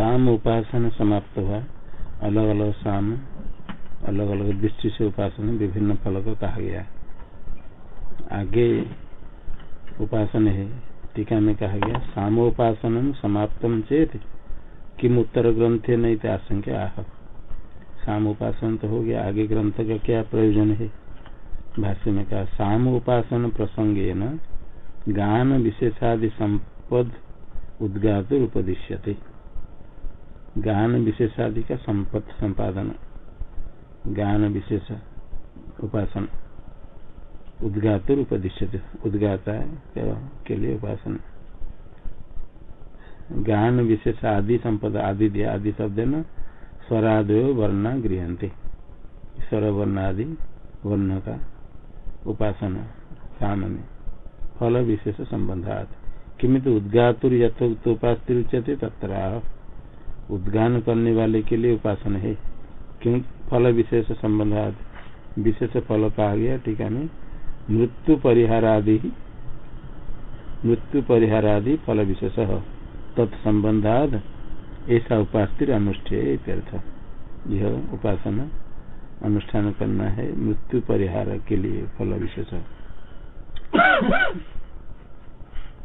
शाम उपासना समाप्त हुआ। अलग अलग शाम अलग अलग दृष्टि से उपासना विभिन्न फल को कहा गया। आगे उपासना है, टीका में कहा गया सामोपासन समाप्तम चेत, किम उत्तर ग्रंथे नहीं आशंका आह। साम उपासन तो हो गया, आगे ग्रंथ का क्या प्रयोजन है? भाष्य में कहा, साम उपासन प्रसंगे गान विशेषादि संपद उद्गात उपदिश्यते। गान विशेषादि का संपद संपादन गान विशेष उपासन। उद्गात उपदिश्यते उद्गाता के लिए उपासन। गान विशेष आदि संपद, आदि दिया आदि शब्द न, स्वरादयो वर्णा गृहते। स्वर वर्ण आदि वर्ण का उपासना सामने फल विशेष संबंधात। किमित उद्गातुर यथोक्त उपास्ति तत्र उद्गान करने वाले के लिए उपासन है। क्यों? फल विशेष संबंधात विशेष फल कहा गया टीका में, मृत्यु परिहारादि मृत्यु परिहारादि फल विशेष तत्सबंधाद ऐसा उपास्तिर अनुष्ठेय यह उपासना अनुष्ठान करना है मृत्यु परिहार के लिए फल विशेष।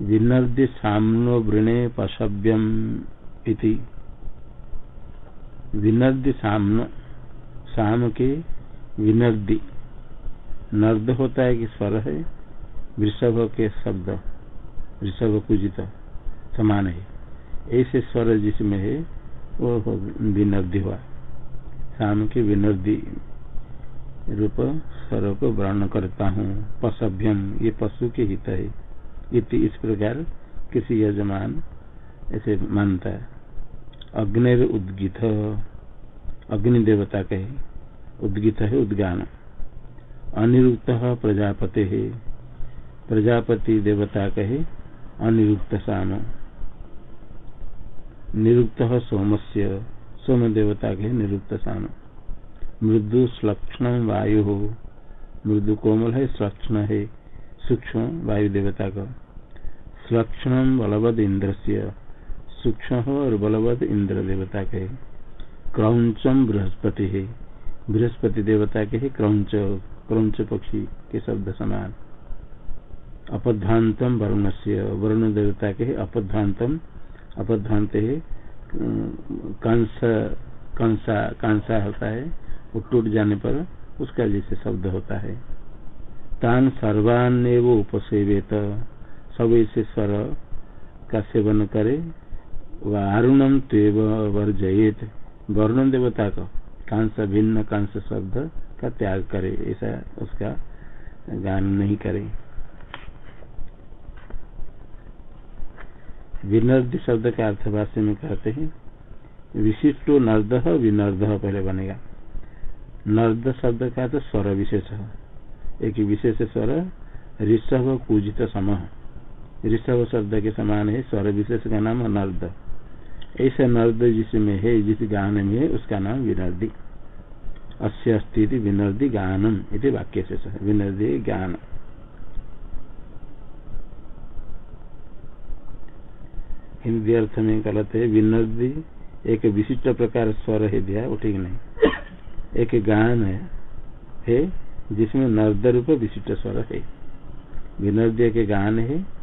विनर्दि सामनो वृणे पशव्यम इति। विनर्दि सामनो, साम के विनर्दि। नर्द होता है कि स्वर है, वृषभ के शब्द, वृषभ पूजित, समान है। ऐसे स्वर जिसमें है, वो विनर्दि हुआ। शाम के विनर्दि रूप स्वर को वर्णन करता हूँ। पशभ्यम, ये पशु के हित है। इति इस प्रकार किसी यजमान ऐसे मानता है। अग्निर उद्गित अग्नि देवता कहे उद्गित है उद्गान। अनिरुक्त प्रजापति। है प्रजापति देवता कहे अनिरुक्त साम निरुक्त सोमस्य। सोम देवता कहे निरुक्त साम मृदु श्लक्षण वायु। हो मृदु कोमल है, श्लक्षण है। सूक्ष्म वायु देवता का श्लक्षण बलवद इंद्र से सूक्ष्म और बलवद इंद्र देवता के क्रौचम बृहस्पति। है बृहस्पति देवता के क्रौच क्रौच पक्षी के शब्द समान। अपध्यांतम वरुण से वरुण देवता के है अपध्यांतम अपध्यांत है कंस, कंसा, कांसा होता है, वो टूट जाने पर उसका जैसे शब्द होता है। तान सर्वान्व उपसेवेत, सब ऐसे स्वर का सेवन करे वारुणम तेव वर्जयेत। वरुण देवता का कांस भिन्न, कांस शब्द का त्याग करे, ऐसा उसका गान नहीं करे। विनर्द शब्द का अर्थभाष्य में कहते हैं, विशिष्टो नर्द, विनर्द पहले बनेगा। नर्द शब्द का तो स्वर विशेष एक विशेष स्वर, ऋषभ पूजित सम ऋषभ शब्द के समान है, स्वर विशेष का नाम नर्द। ऐसा नर्द जिसमें है जिस गान में है उसका नाम विनर्दी। अस्य अस्थिति विनर्दी गानम इति वाक्य से विनर्दी ज्ञान हिंदी अर्थ में गलत है विनर्दी एक विशिष्ट प्रकार स्वर है दिया वो ठीक नहीं। एक गान है, है जिसमें नर्द रूप विशिष्ट स्वर है। विनर्दी के गान है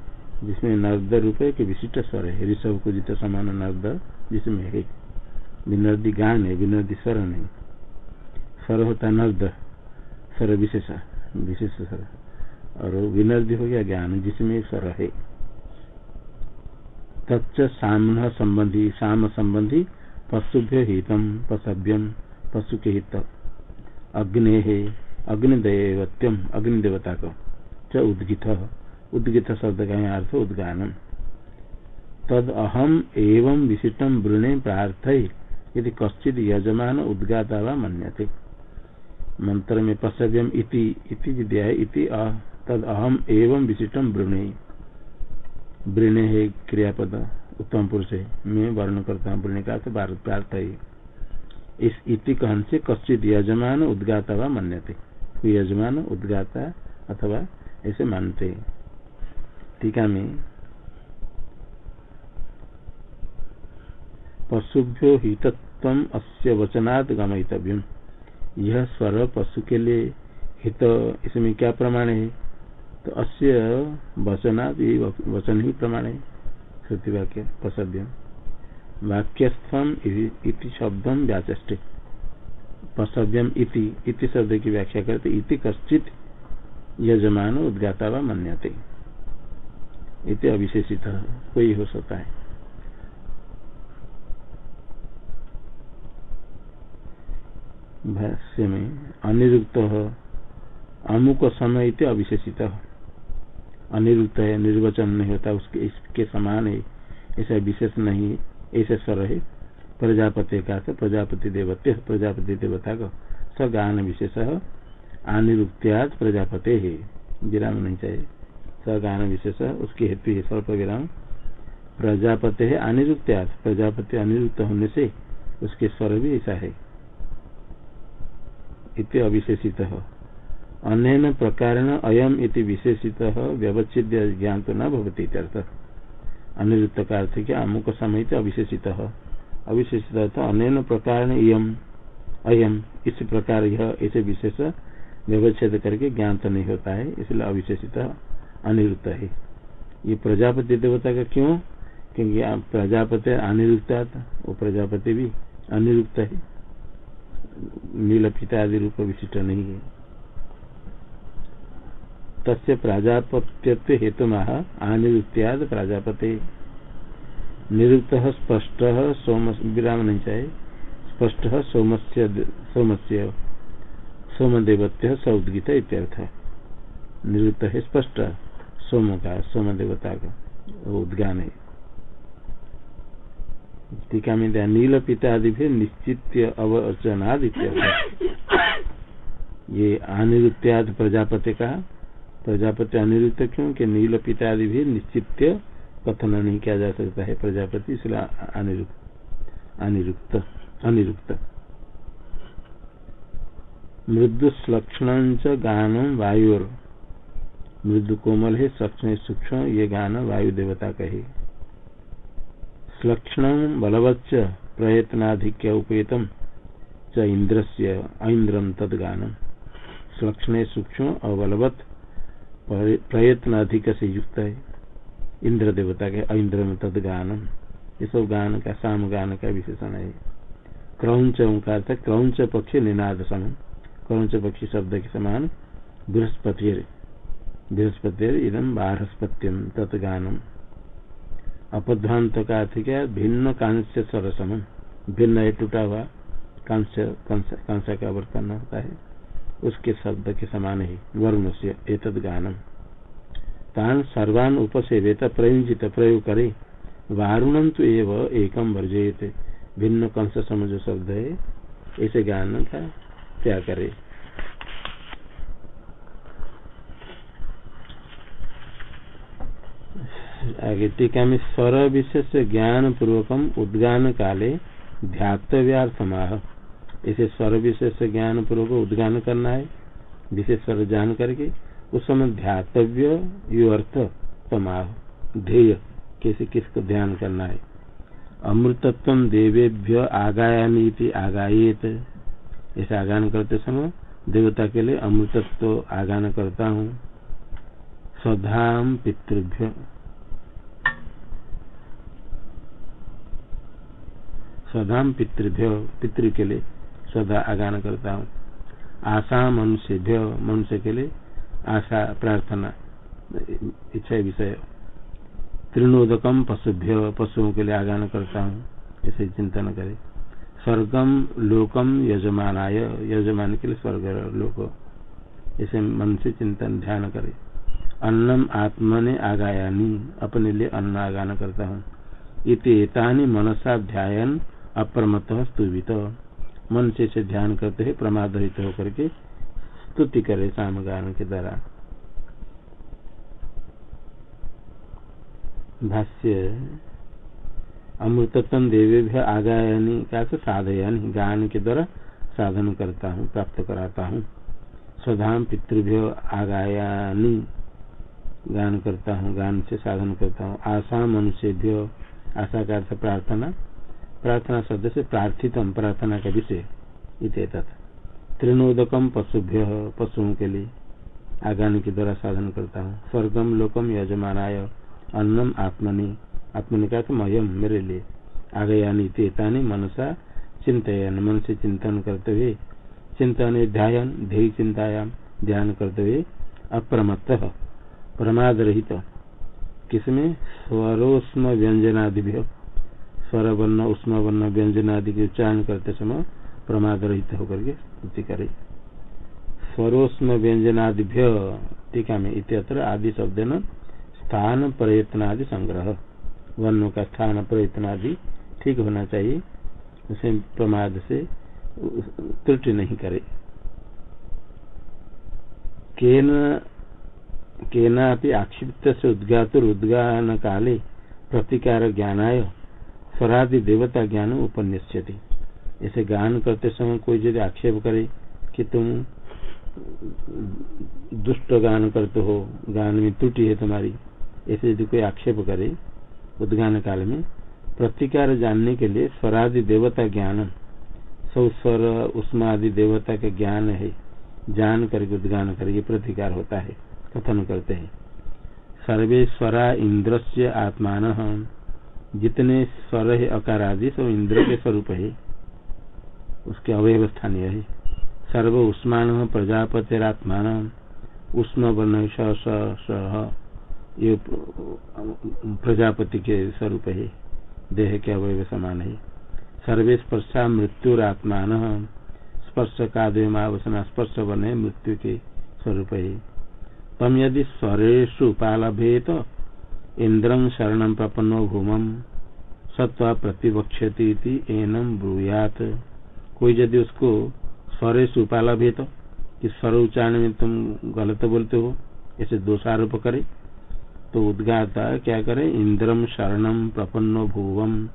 जिसमें नर्द रूप एक विशिष्ट स्वर है। ऋषभ को जित समान नर्द, जिसमें है विनर्दी गान है, विनर्दी स्वर नहीं। स्वर होता नर्द, स्वर विशेष विशेष स्वर। और विनर्दी हो गया ज्ञान, जिसमें स्वर है। तच्च सामन संबंधी, साम संबंधी, पशुभ्य हितम, पशभ्यम पशु के हित। अग्नि अग्निदेवत्यम, अग्निदेवता का। च उद्गित। उद्गित शब्द का अर्थ उद्गानम तद अहम एवं विशिष्टम वृणे प्रार्थ, यदि कश्चित यजमान उद्गाता व मन्यते। मंत्र में पश्यव्यम इति इति विद्या है इति तद अहम एवं विशिष्टम वृणे। वृणे है क्रियापद, उत्तम पुरुष है मैं वर्ण करता हूँ वृणे का प्रार्थ है इस इति कहन से कश्चित यजमान उद्गाता व मन्यते। यजमान उद्गाता अथवा ऐसे मानते। टीका में पशुभ्यो हितत्व अस्य वचनात् गमयितव्यम। यह स्वर पशु के लिए हित, इसमें क्या प्रमाण है? तो अस्य वचनात् ये वचन ही प्रमाण है। श्रुति वाक्य पशव्यम वाक्यस्थम इति शब्दम व्याचे पशव्यम इति इति शब्द की व्याख्या करते, इति कश्चित यजमान उद्गाता व मन्यते। इति अविशेषित, कोई हो सकता है। भाष्य में, अनिरुक्त, अमुक समय इति अविशेषित। अनिरुक्त है, निर्वचन नहीं होता, उसके, इसके समान है, ऐसा विशेष नहीं, ऐसे स्वर है। प्रजापति का प्रजापति देवत्य, प्रजापति देवता का स गान विशेष अनिरुक्त्याद प्रजापति है। विराम नहीं चाहिए। स गान विशेष उसके हेतु स्वल्प विराम। प्रजापति है अनिरुक्त्याद प्रजापति अनिरुक्त होने से उसके स्वर भी ऐसा है। इति अविशेषित। अन प्रकार अयम इति विशेषित व्यवच्छिद ज्ञान तो न भवती अनिरुक्त का अर्थ क्या अमुक समय अविशेषित। अविशेषित अन प्रकार इम अयम, इस प्रकार यह ऐसे विशेष व्यवच्छेद करके ज्ञान तो नहीं होता है, इसलिए अविशेषित। अनिरुक्त है। ये प्रजापति देवता का क्यों? क्योंकि प्रजापति अनिरुक्त वो प्रजापति भी अनिरुक्त है। नील पिता आदि रूप विशिष्ट नहीं है। तस्य प्राजापत्य हेतु आनिरुत्याद प्राजापते। निरुक्त स्पष्ट सोम, विराम नहीं चाहे स्पष्ट सोमस्य सोमस्य, सोमदेवत्य सौदगीत इत्यर्थ। निरुक्त है स्पष्ट। सोम का, सोम देवता का उद्गान। है टीका में दिया नील पिता आदि भी निश्चित अवचनाद ये अनिरुत्याद प्रजापति का, प्रजापति अनिरुक्त क्यों? कि नील पिता आदि भी निश्चित कथन नहीं किया जा सकता है प्रजापति, इसलिए अनिरुक्त अनिरुक्त अनिरुक्त मृदु लक्षण गानम मृदु कोमल है सक्षण सूक्ष्म, ये गान वायु देवता का है। लक्षण बलवच्च प्रयत्नाधिक्य उपेतम च इंद्र से ऐन्द्रम तदगानम लक्षण सूक्ष्म और बलवत प्रयत्न अधिक से युक्त है। इंद्र देवता के ऐन्द्रम तदगानम ये सब गान का, साम गान का विशेषण है। क्रौच ओंकार था क्रौच पक्षी निनाद सम क्रौच पक्षी शब्द के समान बृहस्पति बृहस्पति इदम बारहस्पत्यम तत्गानम। अपध्वांत का अर्थ क्या भिन्न कांस्य सरसम भिन्न है टूटा हुआ कांस्य कांसा का वर्तन होता है। उसके शब्द के समान ही वरुण से एतद गानम तान सर्वान उपसेवेत प्रयुजित प्रयोग करे। वारुणम तो एव एकम वर्जयते। भिन्न कंस सम जो शब्द है। ऐसे गान का क्या करे। आगे टीका में स्वर विशेष ज्ञान पूर्वकम उद्गान काले ध्यातव्यार्थमाह। इसे स्वर विशेष ज्ञान पूर्वक उद्गान करना है। विशेष स्वर जान करके उस समय ध्यातव्य यो अर्थ तमाह। ध्येय कैसे किसको ध्यान करना है? अमृतत्व देवेभ्य आगायानी आगायेत। ऐसे आगान करते समय देवता के लिए अमृतत्व आगान करता हूँ। स्वधाम पितृभ्य। स्वधाम पितृभ्य पितृ के लिए सदा आगान करता हूँ। आशा मनुष्यभ्य मनुष्य के लिए आशा प्रार्थना, इच्छा विषय। तृणोदकम पशुभ्य पशुओं के लिए आगान करता हूँ ऐसे चिंतन करे। स्वर्गम लोकम यजमानाय, यजमान के लिए स्वर्ग लोक। ऐसे मन से चिंतन, ध्यान करे। अन्नम आत्मने आगायानी अपने लिए अन्न आगान करता हूँ। इतनी मनसा ध्यान अप्रमत स्तुवित मन से, से ध्यान करते है प्रमाद रहित होकर के स्तुति करे सामगान के द्वारा। भाष्य अमृतत्व देवे आगायनी क्या साधयानी गान के द्वारा साधन करता हूँ प्राप्त कराता हूँ। स्वधाम पितृभ्य आगायानी गान करता हूँ गान से साधन करता हूँ। आशा मनुष्यभ्य आशा का प्रार्थना प्रार्थना शब्द से प्रार्थितम प्रार्थना का विषय इत पशुभ्य पशुओं के लिए आगान के द्वारा साधन करता हूँ। स्वर्गम लोकम यजमानाय अन्नम आत्मनि आत्मनि का तो मयम मेरे लिए आगयानी तेतानी मनसा चिंतन मन से चिंतन करते हुए चिंतन ध्यान ध्यय चिंतायाम ध्यान करते हुए अप्रमत्त प्रमाद रहित किसमें? स्वरोष्म व्यंजनादि स्वर वर्ण उष्म वर्ण व्यंजनादि के उच्चारण करते समय प्रमाद रहित होकर के स्तुति करे। स्वरोष्म व्यंजनादिभ्य, टीका में इतर आदि शब्द न? स्थान प्रयत्न आदि संग्रह। वर्णों का स्थान प्रयत्न आदि ठीक होना चाहिए। उसे प्रमाद से त्रुटि नहीं करे। केन, केनापि आक्षिप्त से उद्गातुर उद्गान काले प्रतिकार ज्ञानाय स्वरादि देवता ज्ञान उपन्यस्यति ऐसे गान करते समय कोई यदि आक्षेप करे कि तुम दुष्ट गान करते हो गान में त्रुटि है तुम्हारी ऐसे यदि कोई आक्षेप करे, उद्गान काल में, प्रतिकार जानने के लिए स्वरादि देवता ज्ञान, सौ स्वर उष्मादि देवता का ज्ञान है, जान करके उद्गान करके प्रतिकार होता है, कथन करते हैं। सर्वेश्वरा इंद्र से आत्मान। जितने स्वर है अकार आदि सब इंद्र के स्वरूप है। उसके अवयव स्थानीय है। सर्व उष्मान प्रजापतिरात्मान उष्म वर्ण ये प्रजापति के स्वरूप है। देह के अवयव समान है। सर्वे स्पर्शा मृत्युरात्मान स्पर्श का देवसना स्पर्श बने मृत्यु के स्वरूप है। तम यदि स्वरेशु उपालभेत इंद्रम शरण प्रपन्नो भूमम सत्वा प्रतिवक्षति एनम ब्रूयात। कोई यदि उसको स्वरे से स्वरेश उपालभेत कि स्वर उच्चारण में तुम गलत बोलते हो, ऐसे दोषारोप करे तो उद्गाता क्या करे? इंद्रम शरणम प्रपन्नो भूवम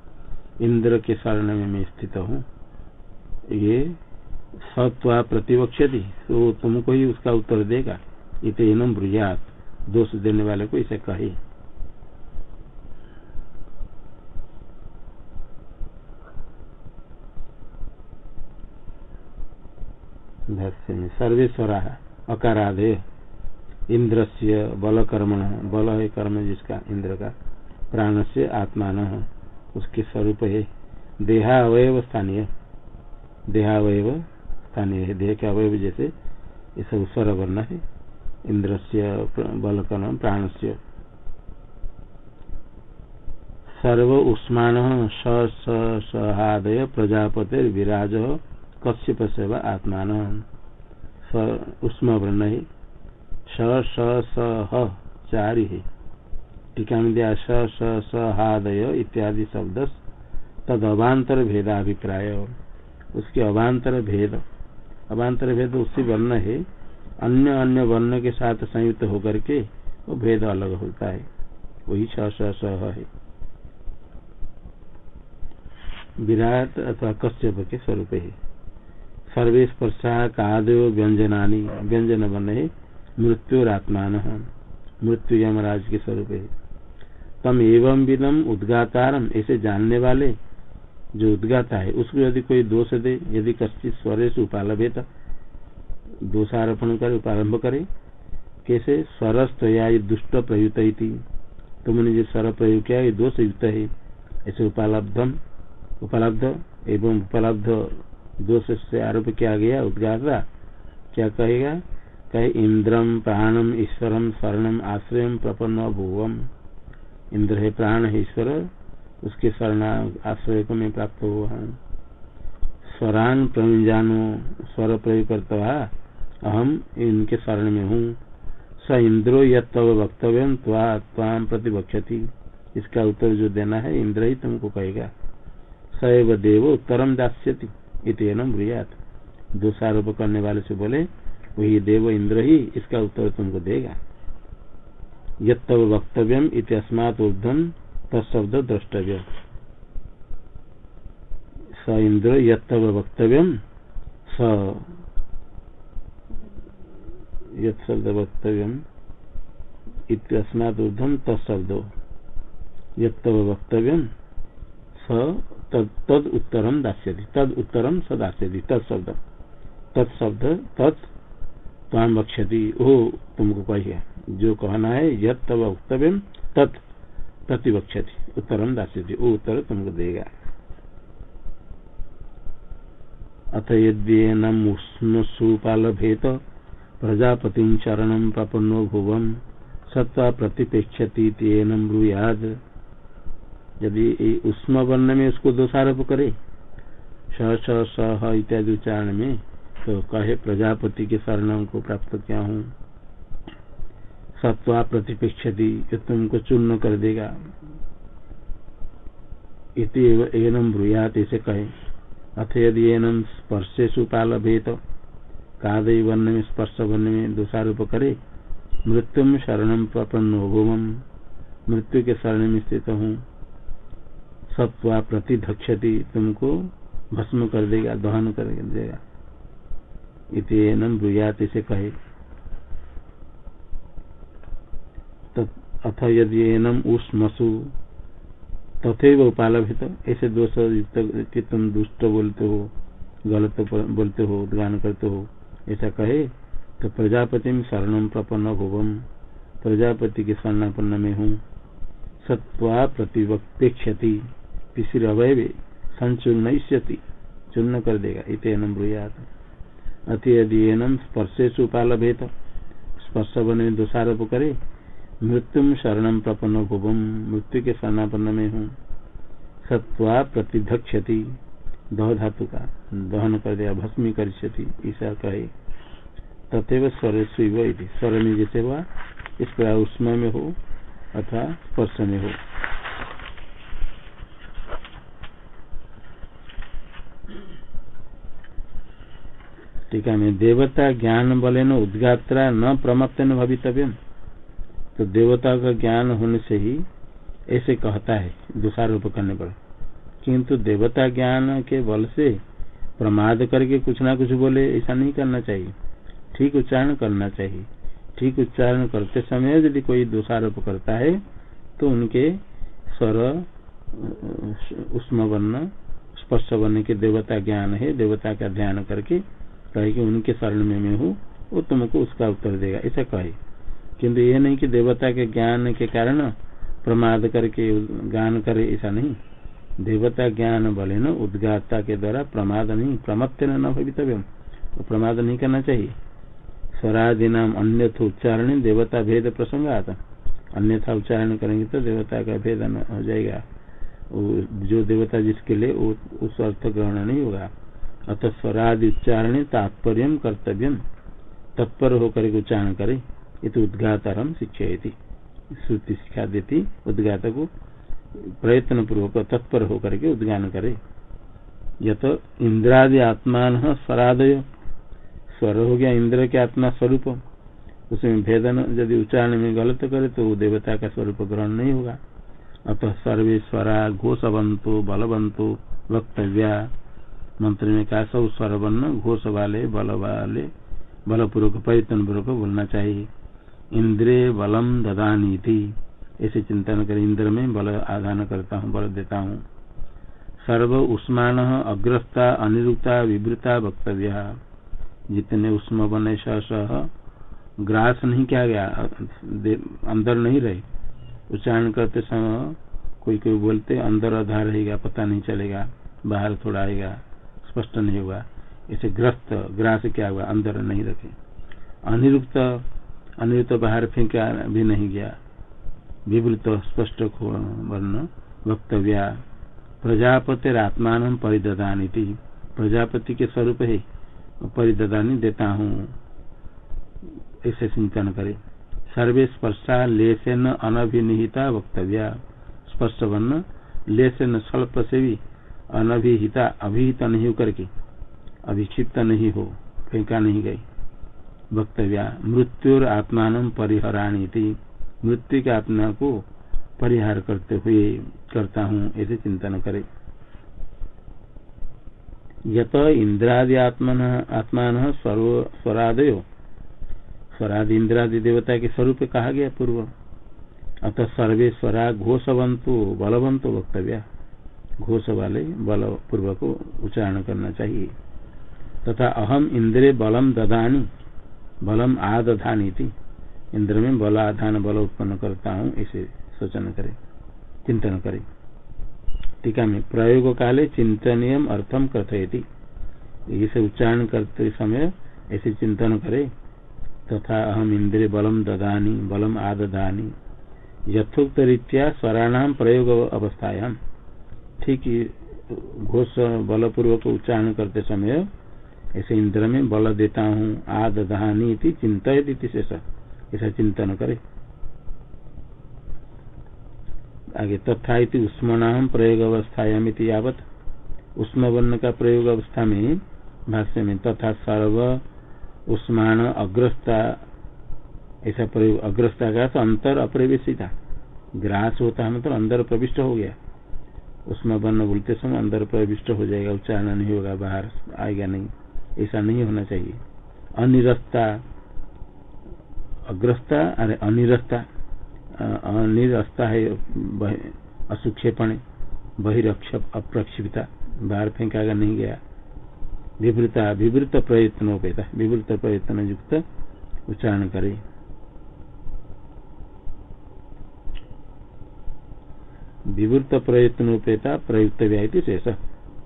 इंद्र के शरण में मैं स्थित हूँ। ये सत्वा प्रतिवक्षति तो तुमको ही उसका उत्तर देगा। इतम ब्रुजात दोष देने वाले को इसे कहे। सर्वेश्वरा अकाराधे इंद्र से बल कर्म बल है कर्म जिसका इंद्र का प्राण से आत्मान, उसके स्वरूप है। देहावय स्थानीय देहावय स्थानीय है। देह के अवयव जैसे सब स्वर वर्ण है। इंद्र से बलकन प्राण से सर्व उष्मान सहादय प्रजापति विराज कश्यप सेव आत्मान? उष्म वर्ण है सह चारि टीका में दिया सहादय इत्यादि शब्द तद अभांतर भेदाभिप्राय उसके अभांतर भेद अभांतर भेद उसी वर्ण है। अन्य अन्य वर्ण के साथ संयुक्त होकर के वो भेद अलग होता है। वही छ है। विराट अथवा कश्यप के स्वरूप है। सर्वे स्पर्शा कादो व्यंजनानी व्यंजन बन मृत्युरात्मान मृत्यु यमराज के स्वरूप। है तम एवं विदम उद्गातारम ऐसे जानने वाले जो उद्गाता है, उसको यदि कोई दोष दे, यदि कश्चित स्वरे से उपालभेता, दोषारोपण कर उपारंभ करे, कैसे स्वरस्त या दुष्ट प्रयुक्त तुमने जो स्वर प्रयोग किया, ये दोष युक्त है। ऐसे उपलब्धम उपलब्ध एवं उपलब्ध दोष से आरोप किया गया, उद्गाता, क्या कहेगा? कहे, इंद्रम प्राणम ईश्वरम स्वर्णम आश्रय प्रपन्न भुवम। इंद्र है प्राण, है ईश्वर, उसके शरण आश्रय को मैं प्राप्त हुआ स्वरान प्रजानो स्वर प्रयोग करता अहम इनके शरण में हूँ। स इंद्रो यव वक्तव्य ताम प्रतिवक्षति इसका उत्तर जो देना है, इंद्र ही तुमको कहेगा। सैव देव उत्तरम दास्यति। इतम ब्रियात। दोषारोप करने वाले से बोले, वही देव इंद्र ही इसका उत्तर तुमको देगा। यव वक्तव्यम इतस्मात ऊर्धम तत्शब्द द्रष्टव्य स इंद्र यव वक्तव्यम, स यद वक्तव्य इतस्माद ऊर्धम तत्शब्दो यद वक्तव्य स तद उत्तरम दास्यति, तद उत्तरम स दास्यति तत्शब्द तत्शब्द तत् ताम वक्षति ओ तुमको कहिए जो कहना है यद तब वक्तव्य, तत् प्रतिवक्षति उत्तरम दास्यति वो उत्तर तुमको देगा। अथ यद्येनम उष्णसुपालभेत प्रजापति चरण प्रपन्नो भुवम सत्ता प्रतिपेक्षति तेन ब्रूयाद यदि उष्म वर्ण में उसको दोषारोप करे स इत्यादि उच्चारण में तो कहे, प्रजापति के शरण को प्राप्त क्या हूँ? सत्वा प्रतिपेक्षति, जो तुमको चूर्ण कर देगा। इति एनम ब्रूयात ऐसे कहे। अथ यदि एनम स्पर्शे सुपाल भेद कादय वर्ण में, स्पर्श वर्ण में दोषारोप करे, मृत्यु शरण प्रपन्न भूमम मृत्यु के शरण में स्थित हूँ। सत्वा प्रतिधक्षति तुमको भस्म कर देगा, दहन कर देगा। ब्रुयात इसे कहे। अथ यदि एनम उष्मसु तथे उपालभित। ऐसे दोष कि तुम दुष्ट बोलते हो, गलत बोलते हो, उद्गान करते हो, ऐसा कहे तो प्रजापति में शरणम प्रपन्न भुवम। प्रजापति के शरणापन्न में हूँ। सत्वा प्रतिवपेक्षति तिसर अवयव संचूर्ण चूर्ण कर देगा इतम ब्रुयात। अति यदि एनम स्पर्शे सुपालभेत स्पर्श बने दोषारोप करे, मृत्यु शरण प्रपन्न भुवम मृत्यु के शरणापन्न में हूँ सत्वा प्रतिधक्षति दह धातु का दहन कर दिया भस्मी कर ईसा कहे। तथेव स्वर स्वर में जैसे हुआ इस प्रकार उसमें में हो अथवा स्पर्श में हो टीका में देवता ज्ञान बल उद्गात्रा न प्रमत्तन भवितव्य तो देवता का ज्ञान होने से ही ऐसे कहता है दोषारोप करने पर। किंतु देवता ज्ञान के बल से प्रमाद करके कुछ ना कुछ बोले, ऐसा नहीं करना चाहिए। ठीक उच्चारण करना चाहिए। ठीक उच्चारण करते समय यदि कोई दोषारोप करता है तो उनके स्वर उष्म वर्ण, स्पर्श बनने के देवता ज्ञान है, देवता का ध्यान करके कहे कि उनके शरण में मैं हूँ, वो तुमको उसका उत्तर देगा। ऐसा कहे। किंतु ये नहीं कि देवता के ज्ञान के कारण प्रमाद करके गान करे, ऐसा नहीं। देवता ज्ञान बले न, उद्गाता के द्वारा प्रमाद नहीं, प्रमत्त न भवितव्य वो प्रमाद नहीं करना चाहिए। स्वराधि नाम अन्य उच्चारण, देवता भेद प्रसंग आता अन्यथा उच्चारण करेंगे तो देवता का भेद हो जाएगा। जो देवता जिसके लिए उस अर्थ ग्रहण नहीं होगा। अतः स्वरादि उच्चारण तात्पर्य कर्तव्य। तत्पर होकर उच्चारण करे। ये तो उद्घातारम शिक्षा श्रुति शिक्षा देती, उद्घात को प्रयत्न पूर्वक तत्पर होकर के उद्गान करे। यत इंद्रादि आत्मान स्वरादय। स्वर हो गया इंद्र के आत्मा स्वरूप। उसमें भेदन यदि उच्चारण में गलत करे तो देवता का स्वरूप ग्रहण नहीं होगा। अतः सर्वे स्वरा घोषवंतो बलवंतो वक्तव्या। मंत्र में कहा सब स्वर वर्ण घोष वाले, बल वाले, बलपूर्वक, प्रयत्न पूर्वक बोलना चाहिए। इंद्रे बलम ददानी थी। ऐसे चिंतन कर इंद्र में बल आदान करता हूँ, बल देता हूँ। सर्व उष्मान अग्रस्ता, अनिरुक्ता, विवृता वक्तव्य। जितने उष्म बने सह ग्रास नहीं किया गया अंदर नहीं रहे। उच्चारण करते समय कोई कोई बोलते, अंदर आधा रहेगा, पता नहीं चलेगा, बाहर थोड़ा आएगा। स्पष्ट नहीं होगा इसे ग्रस्त, ग्रास क्या हुआ? अंदर नहीं रखे। अनिरुक्त अनिरुक्त बाहर फेंका भी नहीं गया। विवृत, स्पष्ट वर्ण, वक्तव्या। प्रजापति आत्मान परिददानी थी प्रजापति के स्वरूप ही। परिददानी देता हूँ। ऐसे चिंतन करे। सर्वे स्पर्शा लेसन अनभिनिहिता वक्तव्या। स्पर्श वर्ण, लेसन स्वल्प से भी अनभिहिता, अभिहित नहीं होकर के, अभिक्षिप्त नहीं हो फेंका नहीं गई। वक्तव्या मृत्यु और आत्मान परिहराणी थी मृत्यु के आत्मा को परिहार करते हुए करता हूँ, ऐसे चिंतन करे। यत इंद्रादि आत्मन आत्मान स्वरादय। स्वरादि इंद्रादि देवता के स्वरूप कहा गया पूर्व। अतः सर्वे स्वरा घोषवंतो, बलवंतो वक्तव्या। घोष वाले बल पूर्वक उच्चारण करना चाहिए। तथा अहम इंद्रिय बलम ददानी बलम आदधानी थी इंद्र में बल आधान बल उत्पन्न करता हूँ, इसे सोचन करे, चिंतन करे। टीका में प्रयोग काले चिंतनीय अर्थम कथयति। इसे उच्चारण करते समय ऐसे चिंतन करे। तथा अहम इंद्रिय बलम ददानी बलम आदधानी यथोक्त रीत्या स्वराणाम प्रयोग अवस्थायाम ठीक घोष बलपूर्वक उच्चारण करते समय ऐसे इंद्र में बल देता हूँ आदधानी चिंतित शेष। ऐसा चिंतन करे। आगे तथा उष्मणाम प्रयोग अवस्थायाम यावत। उष्म वर्ण का प्रयोग अवस्था में, भाष्य में तथा सर्व उष्मान अग्रस्ता, ऐसा प्रयोग अग्रस्ता का तो अंतर अप्रवेशिता। ग्रास होता है मतलब अंदर प्रविष्ट हो गया। उसमें वर्ण बोलते समय अंदर प्रविष्ट हो जाएगा, उच्चारण नहीं होगा, बाहर आएगा नहीं। ऐसा नहीं होना चाहिए। अनिरस्ता, अग्रस्ता, अरे अनिरस्ता अनिरस्ता है असुक्षेपण बहिरक्ष अप्रक्षिपता, बाहर फेंका नहीं गया। विवृता, विवृत प्रयत्नों प्रयत्नोपेता, विवृत प्रयत्न युक्त उच्चारण करे। विवृत प्रयत्नोपेता प्रयुक्त व्याहति शेष।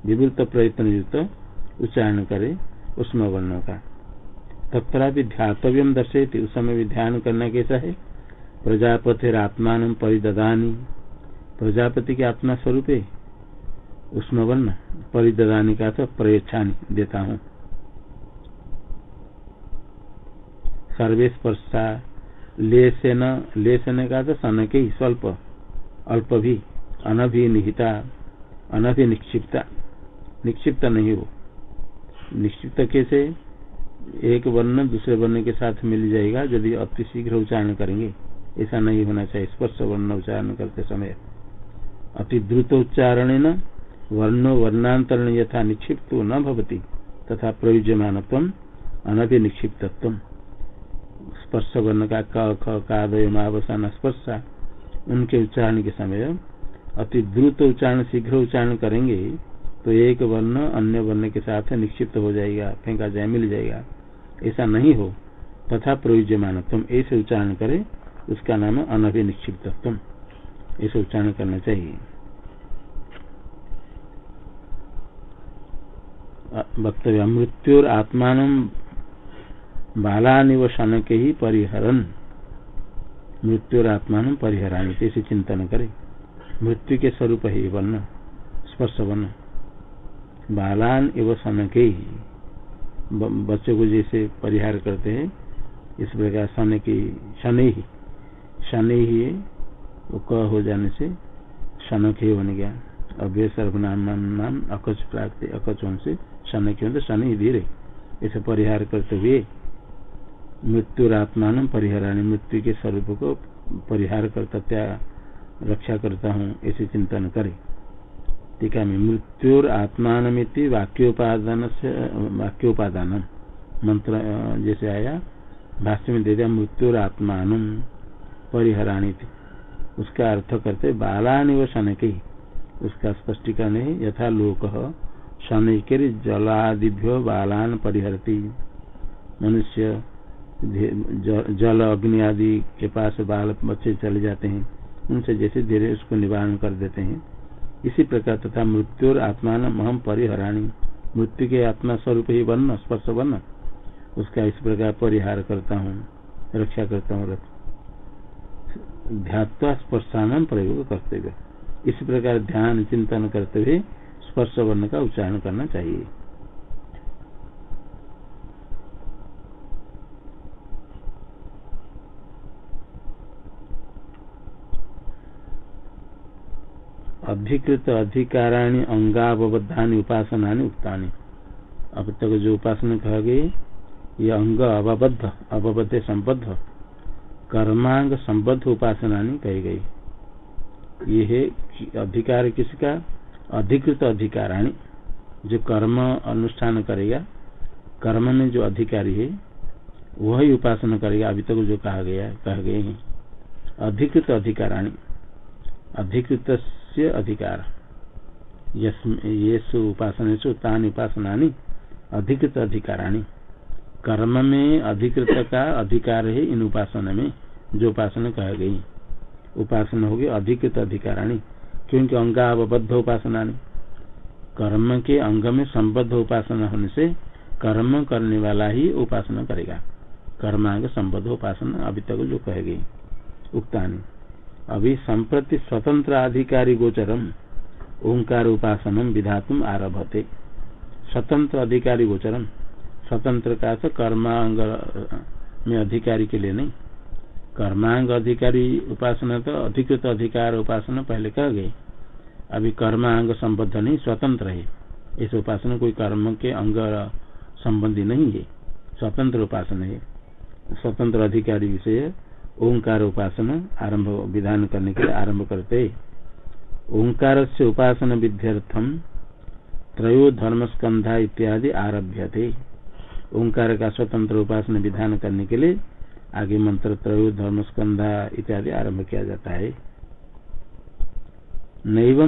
विवृत प्रयत्न युक्त उच्चारण करे उसमें वर्णों का। तथा भी ध्यातव्यम दर्शेती उस समय भी ध्यान करना कैसा है? प्रजापति आत्मान परिददानी। प्रजापति के आत्मा स्वरूप उसमें वर्ण परिददानी का तो प्रयच्छा देता हूँ। सर्वे स्पर्शा, लेसन लेसन का तो सन ही स्वल्प, अल्प भी अनभिनिहिता, अनभिनिक्षिप्ता। निक्षिप्त नहीं हो। निश्चित कैसे? एक वर्ण दूसरे वर्ण के साथ मिल जाएगा यदि अति शीघ्र उच्चारण करेंगे। ऐसा नहीं होना चाहिए, स्पर्श वर्ण उच्चारण करते समय। अति द्रुत उच्चारण न वर्णो वर्णांतरण यथा निक्षिप्त न भवती, तथा प्रयुज्यमान अनभिनिक्षिप्तत्व। स्पर्श वर्ण का क, ख कादयमावसान स्पर्शा, उनके उच्चारण के समय अति द्रुत उच्चारण, शीघ्र उच्चारण करेंगे तो एक वर्ण अन्य वर्ण के साथ निक्षिप्त हो जाएगा, फेंका जाए, मिल जाएगा। ऐसा नहीं हो। तथा प्रयुज्यमान ऐसे उच्चारण करे, उसका नाम अनभिनिक्षिप्त ऐसे उच्चारण करना चाहिए। वक्तव्य, मृत्युर आत्मान बालानिव के ही परिहरन। मृत्युर आत्मान परिहरानी ऐसे चिंतन करे। मृत्यु के स्वरूप है वर्ण स्पर्श वर्ण बालान एवं सन ही। बच्चों को जैसे परिहार करते हैं, इस प्रकार सन की, शनि ही शनि ही वो क हो जाने से शन के बन गया। अव्य सर्वनाम नाम अकच प्राप्त, अकच से शन के मतलब शनि धीरे। इसे परिहार करते हुए मृत्युरात्मान परिहरानी, मृत्यु के स्वरूप को परिहार करता रक्षा करता हूँ ऐसे चिंतन करे। टीका में मृत्युर आत्मान वाक्योपादान से वाक्योपादान मंत्र जैसे आया, भाष्य में दे दिया, मृत्युर आत्मान परिहराणी थी उसका अर्थ करते बालानि व शनक उसका स्पष्टीकरण है, यथा लोक शनकर जलादिभ्यो बालान परिहरती। मनुष्य जल, अग्नि आदि के पास बाल बच्चे चले जाते हैं। उनसे जैसे धीरे उसको निवारण कर देते हैं। इसी प्रकार तथा मृत्यु और आत्मा हम परिहराणी। मृत्यु के आत्मा स्वरूप ही वर्ण स्पर्श वर्ण उसका इस प्रकार परिहार करता हूँ, रक्षा करता हूँ ध्यात्वा स्पर्शान प्रयोग करते हुए इसी प्रकार ध्यान, चिंतन करते हुए स्पर्श वर्ण का उच्चारण करना चाहिए। अधिकृत अधिकाराणी अंगावबद्धा उपासना उक्ता अब तक जो उपासना कह गई, ये अंग अवबद्ध अवबद्ध संबद्ध, कर्मांग संबद्ध उपासना कही गई। ये है अधिकार किसका अधिकृत अधिकाराणी, जो कर्म अनुष्ठान करेगा। कर्म में जो अधिकारी है, वही उपासना करेगा, अभी तक जो कहा गया, कह गए हैं। अधिकृत अधिकाराणी। अधिकृत से अधिकार। ये उपासन तानी उपासना अधिकृत अधिकाराणी। कर्म में अधिकृत का अधिकार है इन उपासना में, जो उपासना कह गई। उपासना होगी अधिकृत अधिकाराणी, क्योंकि अंगावबद्ध उपासना कर्म के अंग में संबद्ध उपासना होने से कर्म करने वाला ही उपासना करेगा। कर्मांग संबद्ध उपासना अभी तक जो कह गई। उक्तानी अभी संप्रति स्वतंत्र अधिकारी गोचरम ओंकार उपासनम विधातुम आरभते। स्वतंत्र अधिकारी गोचरम स्वतंत्र का कर्मांग में अधिकारी के लिए नहीं। कर्मांग अधिकारी उपासना तो अधिकृत अधिकार उपासना पहले कह गए। अभी कर्मांग संबद्ध नहीं स्वतंत्र है। इस उपासना कोई कर्म के अंग संबंधी नहीं है। स्वतंत्र उपासना है। स्वतंत्र अधिकारी विषय ओंकार उपासना आरंभ विधान करने के लिए आरंभ करते ओंकार से उपासना विध्यर्थम त्रयो धर्मस्कंधा इत्यादि आरभ्य थे ओंकार का स्वतंत्र उपासना विधान करने के लिए आगे मंत्र त्रयो धर्मस्कंधा इत्यादि आरंभ किया जाता है। नैव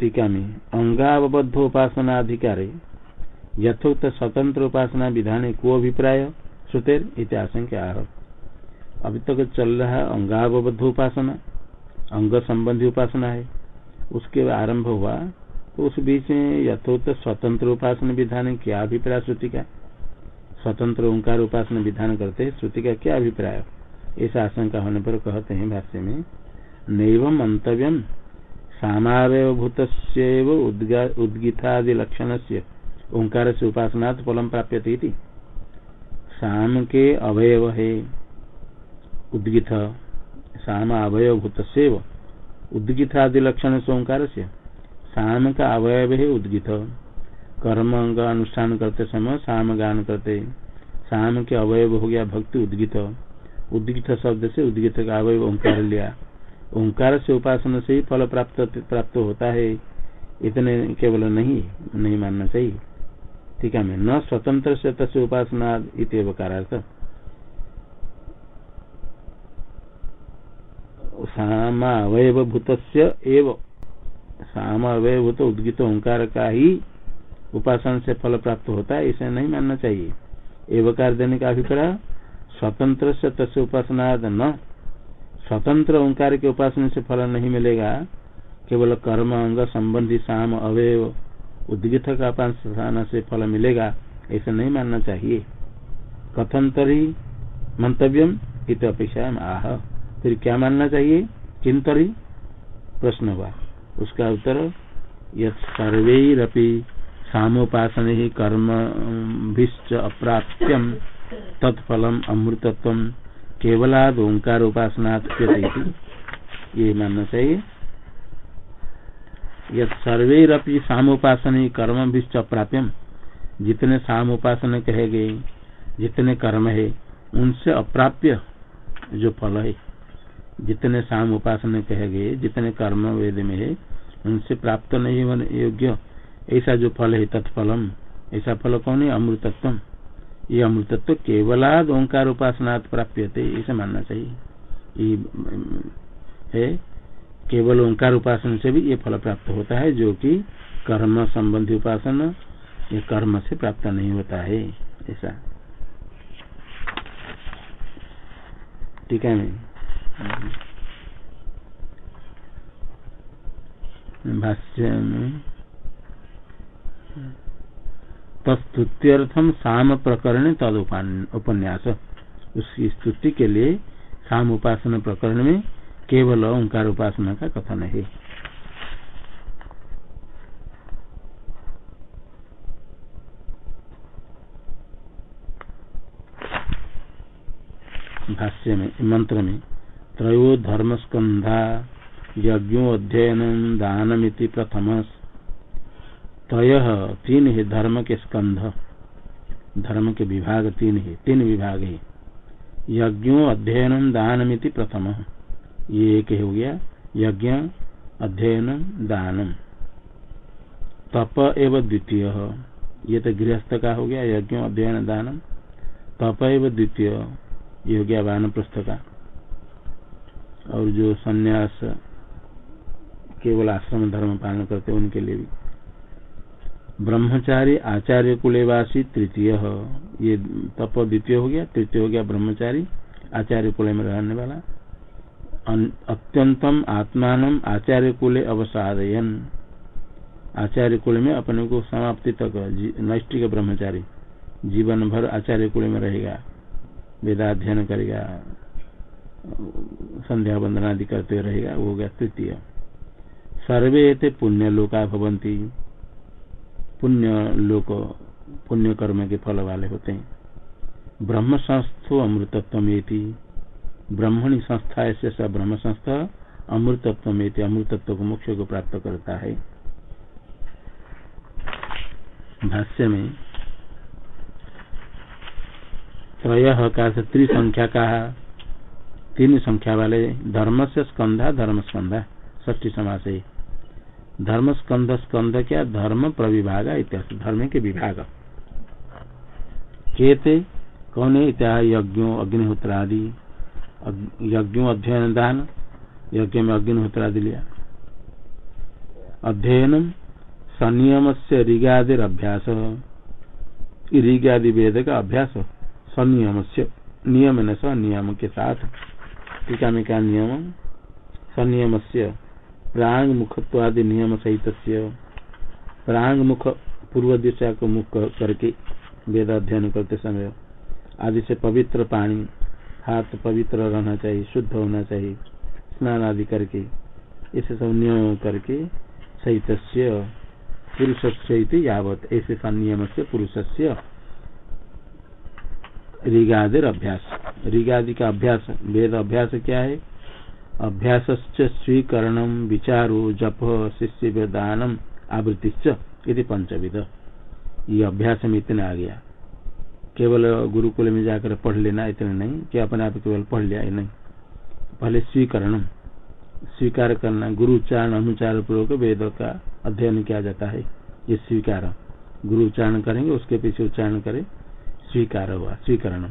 टीका में अंगावबद्ध उपासना अधिकार यथोक्त स्वतंत्र उपासना विधान को अभिप्राय श्रुतेर इतिहास अभी तक चल रहा है अंगावबद्ध उपासना अंग संबंधी उपासना है। उसके आरंभ हुआ तो उस बीच में यथोक्त स्वतंत्र उपासना विधान क्या अभिप्राय श्रुति का? स्वतंत्र ओंकार उपासना विधान करते श्रुति का क्या अभिप्राय? ऐसा आशंका होने पर कहते हैं भाष्य में, नैव मंतव्यम सामवयभूत उद्गीतादि लक्षण से ओंकार से उपासना फलम प्राप्य थी साम के अवयव है। उद्गीत, साम अवयभूत उद्गीतादि लक्षण से ओंकार से साम का अवयव है उद्गित। कर्म का अनुष्ठान करते समय साम गान करते। साम के अवयव हो गया भक्ति उद्गित। उद्गित शब्द से उद्गित का अवयव ओंकार लिया। ओंकार से उपासना से ही फल प्राप्त प्राप्त होता है। इतने केवल नहीं नहीं मानना चाहिए। ठीक है न स्वतंत्र से तस्य उपासना सामवयव भूत एवं। साम अवयभूत उद्गित ओंकार का ही उपासन से फल प्राप्त होता है, इसे नहीं मानना चाहिए। एवकार देने का अभिप्राय स्वतंत्र से तस्य उपासना न। स्वतंत्र ओंकार के उपासना से फल नहीं मिलेगा, केवल कर्म अंग संबंधी साम अवयव उद्गित का उपासना से फल मिलेगा ऐसा नहीं मानना चाहिए। कथन तरी मंतव्यम इत अपेक्षा आह। फिर क्या मानना चाहिए? किन तरी प्रश्न हुआ उसका उत्तर सर्वरपी सामोपासन ही कर्म अप्राप्यम तत्फलम अमृतत्व केवलाद ओंकार उपासना ये मानना चाहिए। यद सर्वेरपि सामोपासन कर्म भी अप्राप्यम जितने सामोपासन कहे गए, जितने कर्म है, उनसे अप्राप्य जो फल है जितने साम उपासना कहे गए, जितने कर्म वेद में है, उनसे प्राप्त नहीं होने योग्य। ऐसा जो फल है तत्फलम, ऐसा फल कौन है? अमृतत्व ये अमृतत्व केवलाद ओंकार उपासना प्राप्त थे ऐसा मानना चाहिए। ये केवल ओंकार उपासना से भी ये फल प्राप्त होता है, जो कि कर्म संबंधी उपासना ये कर्म से प्राप्त नहीं होता है, ऐसा। ठीक है भाष्य में तस्तुत्यर्थम साम प्रकरण तद उपन्यास उसकी स्तुति के लिए साम उपासना प्रकरण में केवल ओंकार उपासना का कथन है। भाष्य में मंत्र में त्रयो धर्मस्कंधा यज्ञो अध्ययन दानमिति प्रथम त्रय, तीन है धर्म के स्कंध धर्म के विभाग तीन है, तीन विभाग। है यज्ञो अध्ययन दानमिति प्रथम। ये एक हो गया, यज्ञ, अध्ययन, दानम। तप एवं द्वितीय। ये तो गृहस्थ का हो गया यज्ञ अध्ययन दानम। तप एवं द्वितीय। ये हो गया वान का। और जो सन्यास केवल आश्रम धर्म पालन करते उनके लिए भी। ब्रह्मचारी आचार्य कुलेवासी तृतीय ये तप द्वितीय हो गया, तृतीय हो गया ब्रह्मचारी, आचार्य कुल में रहने वाला। अत्यंतम आत्मान आचार्य कुले अवसादयन। आचार्य कुल में अपने को समाप्ति तक नैष्टिक ब्रह्मचारी। जीवन भर आचार्य कुल में रहेगा, वेदाध्ययन करेगा। संध्या वंदना आदि करते रहेगा, वो हो गया तृतीय। सर्वे थे पुण्य लोका भवंती पुण्य लोक पुण्य कर्म के फल वाले होते हैं। ब्रह्म संस्थो अमृतत्व ब्रह्मणी संस्था ऐसे सब ब्रह्म संस्था अमृतत्व अमृतत्व को मोक्ष को प्राप्त करता है। भाष्य में, त्रय का त्रिसंख्या का तीन संख्या वाले धर्म से स्कंधा, धर्म स्कंधा ष्टी समास है। धर्म स्कंध स्कंध क्या? धर्म प्रविभाग इत्यादि धर्म के विभाग। केते कौन है इत्या यज्ञों, अग्निहोत्र आदि। यज्ञों अध्ययन दान, यज्ञ में अग्निहोत्र आदि लिया। अध्ययन संयम से ऋगादिर अभ्यास। ऋगादि वेद का अभ्यास संयम से नियम न नियम के साथ। टीका में क्या नियम संयम से प्रांग मुखत्वादि नियम सहित प्रांग मुख पूर्व दिशा को मुख करके वेद अध्ययन करते समय। आदि से पवित्र पानी हाथ पवित्र रहना चाहिए, शुद्ध होना चाहिए स्नान आदि करके, इसे सब नियम करके सहित पुरुष से यावत, ऐसे संयम से पुरुष से ऋगादिर अभ्यास। ऋगादि का अभ्यास, वेद अभ्यास क्या है? अभ्यास स्वीकरण विचारो जप शिष्य दानम आवृत्ति पंचविद। ये अभ्यास में इतना आ गया। केवल गुरुकुल में जाकर पढ़ लेना इतना नहीं कि अपने आप केवल पढ़ लिया नहीं। पहले स्वीकरण। स्वीकार करना, गुरु उच्चारण, अनुचार पूर्वक वेद का अध्ययन किया जाता है। ये स्वीकार। गुरु उच्चारण करेंगे, उसके पीछे उच्चारण करें। स्वीकार हुआ स्वीकरण।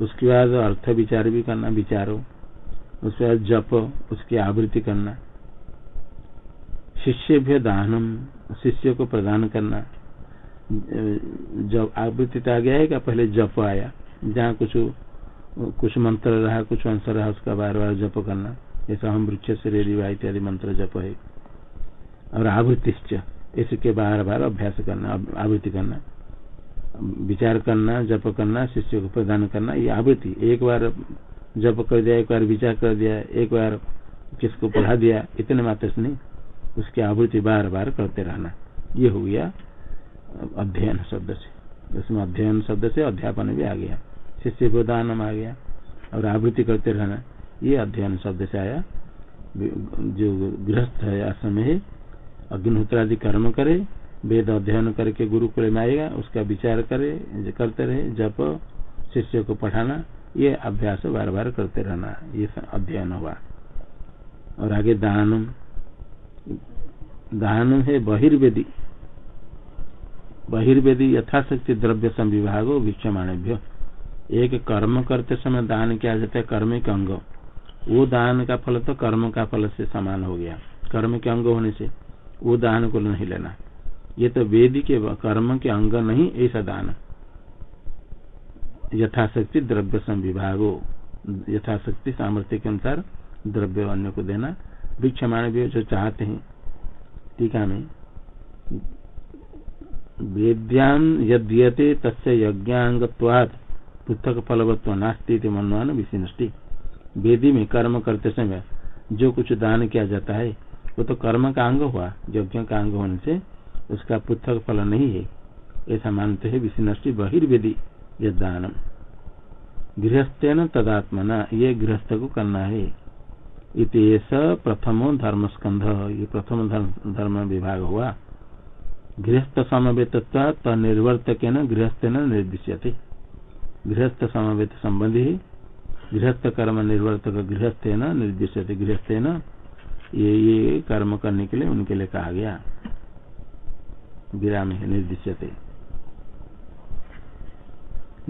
उसके बाद अर्थ विचार भी करना, विचारो। उसके बाद जप, उसकी आवृत्ति करना। शिष्य भी दानम, शिष्य को प्रदान करना। जब आवृत्ति आ गया है क्या पहले जप आया। जहाँ कुछ कुछ मंत्र रहा, कुछ अंश रहा, उसका बार बार जप करना। जैसा हम वृक्ष से रेडिवा इत्यादि मंत्र जप है। और आवृत्ति इसके बार बार अभ्यास करना, आवृत्ति करना। विचार करना, जप करना, शिष्य को प्रदान करना, ये आवृत्ति। एक बार जप कर दिया, एक बार विचार कर दिया, एक बार किसको पढ़ा दिया, इतने मात्र से नहीं, उसकी आवृत्ति बार बार करते रहना। ये हो गया अध्ययन शब्द से। उसमें अध्ययन शब्द से अध्यापन भी आ गया। शिष्य प्रदान आ गया और आवृत्ति करते रहना। ये अध्ययन शब्द से आया। जो गृहस्थ है, आश्रम है, अग्निहोत्रादि कर्म करे वेद अध्ययन करके गुरुकुल में आएगा, उसका विचार करे, करते रहे, जप, शिष्य को पढ़ाना, ये अभ्यास बार बार करते रहना, ये अध्ययन हुआ। और आगे दानम। दानम है बहिर्वेदी। बहिर्वेदी यथाशक्ति द्रव्य संविभाग भिक्षमाणभ्य। एक कर्म करते समय दान किया जाता है कर्म के अंग। वो दान का फल तो कर्म का फल से समान हो गया। कर्म के अंग होने से वो दान को नहीं लेना। ये तो वेदी के कर्म के अंग नहीं, ऐसा दान। यथाशक्ति द्रव्य संविभागो। यथाशक्ति सामर्थ्य के अनुसार द्रव्य अन्य को देना। भिक्षमाण भी जो चाहते हैं। टीका में। वेद्याम यद्यते तस्य यज्ञांगत्वात्। पृथक फलवत्व नास्ती मनवान विशिष्टि वेदी में कर्म करते समय जो कुछ दान किया जाता है, वो तो कर्म का अंग हुआ, यज्ञ का अंग होने से उसका पृथक फल नहीं है। ऐसा मानते हैं विशिष्टि बहिर्वेदी ये दानम गृहस्थेन तदात्मना ये गृहस्थ को करना है। इतेश प्रथमो धर्म स्कंध ये प्रथम धर्म, विभाग हुआ। गृहस्थ समवेत निर्वर्तक न गृहस्थ न निर्दिश्यते। गृहस्थ समवेत संबंधी गृहस्थ कर्म निर्वर्तक गृहस्थ न निर्दिश्यते। गृहस्थ न ये ये कर्म करने के लिए उनके लिए कहा गया। विराम है निर्दिश्यते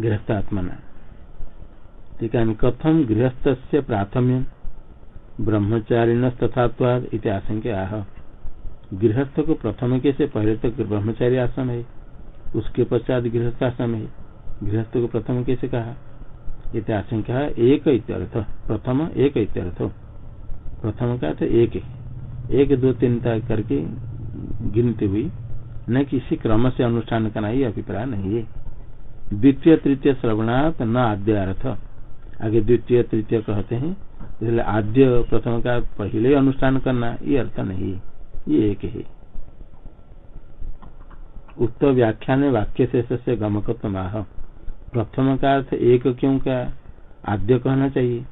गृहस्थात्मना। टीका में कथम गृहस्थ से प्राथम्य? ब्रह्मचारिण तथात्वाद इति आशंका आह। गृहस्थ को प्रथम के से पहले तक ब्रह्मचारी आश्रम है, उसके पश्चात गृहस्थ आश्रम है। गृहस्थ को प्रथम कैसे कहा? ये आशंका एक इत्यर्थ। प्रथम एक इत्यर्थ। प्रथम का तो एक एक, दो, तीन तक करके गिनती हुई। न किसी क्रम से अनुष्ठान करना ही अभिप्राय नहीं है। द्वितीय, तृतीय श्रवणात् न आद्य अर्थ आगे द्वितीय, तृतीय कहते हैं, इसलिए आद्य प्रथम का पहले अनुष्ठान करना ये अर्थ नहीं ये एक है। उत्तर व्याख्यान वाक्य शेष से गमकत्व माह प्रथम का अर्थ एक क्यों का आद्य कहना चाहिए।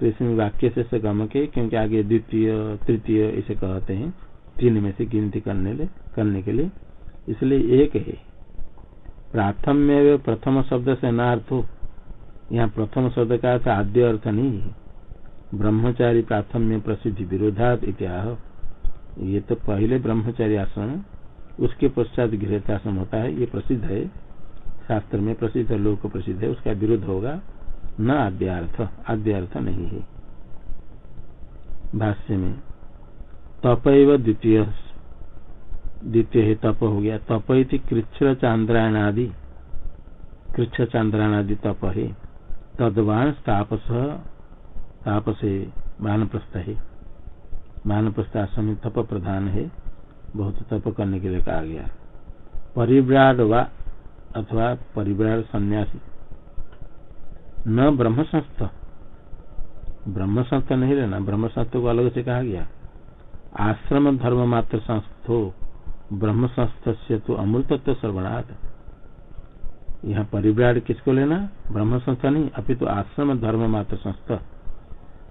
तो इसमें वाक्य शेष गमक है क्योंकि आगे द्वितीय, तृतीय इसे कहते हैं। तीन में से गिनती करने ले, करने के लिए इसलिए एक है। प्राथम्य प्रथम शब्द से न अर्थ हो। यहाँ प्रथम शब्द का अर्थ आद्य अर्थ नहीं है। ब्रह्मचारी प्राथम्य प्रसिद्धि विरोधात इत्याह। ये तो पहले ब्रह्मचारी आश्रम उसके पश्चात गृहस्थाश्रम होता है। ये प्रसिद्ध है। शास्त्र में प्रसिद्ध, लोक प्रसिद्ध है। उसका विरोध होगा। न आद्यार्थ आद्यार्थ नहीं है। भाष्य में तप एवं द्वितीय द्वितीय है तप हो गया। तप इति कृच्छ चांद्रायणादि। कृच्छ चांद्रायणादि तप है। तदवान तापस तापसे है। मानप्रस्थ आश्रम तप प्रधान है। बहुत तप करने के लिए कहा गया। परिव्राड व अथवा परिव्राड सन्यासी। न ब्रह्म संस्थ ब्रह्म संस्थ नहीं रहना। ब्रह्म संस्थ को अलग से कहा गया। आश्रम धर्म मात्र संस्थो ब्रह्म संस्थ तो अमृतत्व सर्वणाथ यहाँ परिव्राड किसको लेना? ब्रह्म संस्था नहीं, अभी तो आश्रम धर्म मात्र संस्था।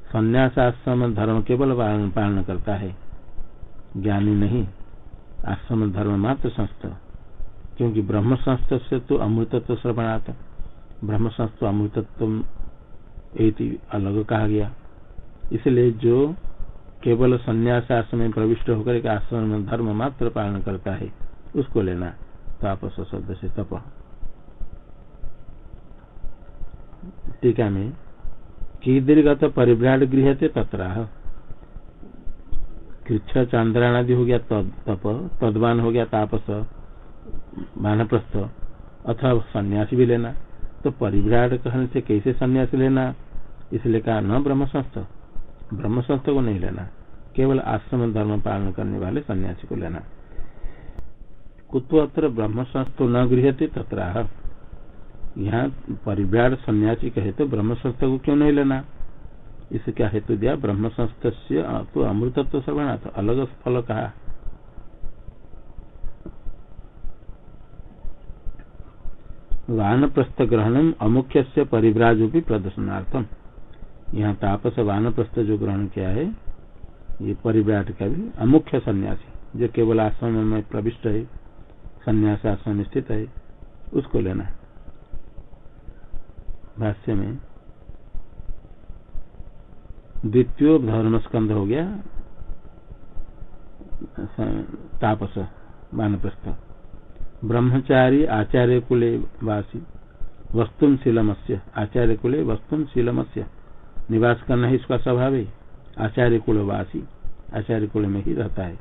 संन्यास आश्रम धर्म केवल पालन करता है। ज्ञानी नहीं, आश्रम धर्म मात्र संस्थ। क्योंकि ब्रह्म संस्थ से तो अमृतत्व श्रवणात् ब्रह्म संस्थ अमृतत्व अलग कहा गया। इसलिए जो केवल संन्यास आश्रम में प्रविष्ट होकर एक आश्रम में धर्म मात्र पालन करता है, उसको लेना तापस शब्द से तप। टीका में, कीदृगत परिभ्राट गृह थे तत्राह। कृच्छ चांद्राणादि हो गया तप तदवान हो गया तापस मानप्रस्थ अथवा सन्यासी भी लेना। तो परिभ्राट कहने से कैसे सन्यास लेना? इसलिए कहा न ब्रह्म संस्थ ब्रह्म संस्थ को नहीं लेना। केवल आश्रम धर्म पालन करने वाले सन्यासी को लेना। कुतो अत्र ब्रह्म संस्थ न गृह तथा यहाँ परिभ्राट सन्यासी कहे तो ब्रह्म संस्थ को क्यों नहीं लेना? इसे क्या हेतु दिया ब्रह्म संस्थ से तो अमृतत्व तो अलग फल कहा? वानप्रस्थ ग्रहण अमुख्य से परिव्राज भी प्रदर्शनार्थम। यहाँ तापस वानप्रस्थ जो ग्रहण किया है, ये परिव्राट का भी अमुख्य सन्यासी, जो केवल आश्रम में प्रविष्ट है, संन्यास आश्रम स्थित है, उसको लेना भाष्य में, द्वितीय धर्म स्कंध हो गया, तापस, वानप्रस्थ। ब्रह्मचारी आचार्य कुले वासी वस्तुम शीलमस्य आचार्य कुले वस्तुम शीलमस्य। निवास करना ही इसका स्वभाव है आचार्य कुल वासी आचार्य कुल में ही रहता है।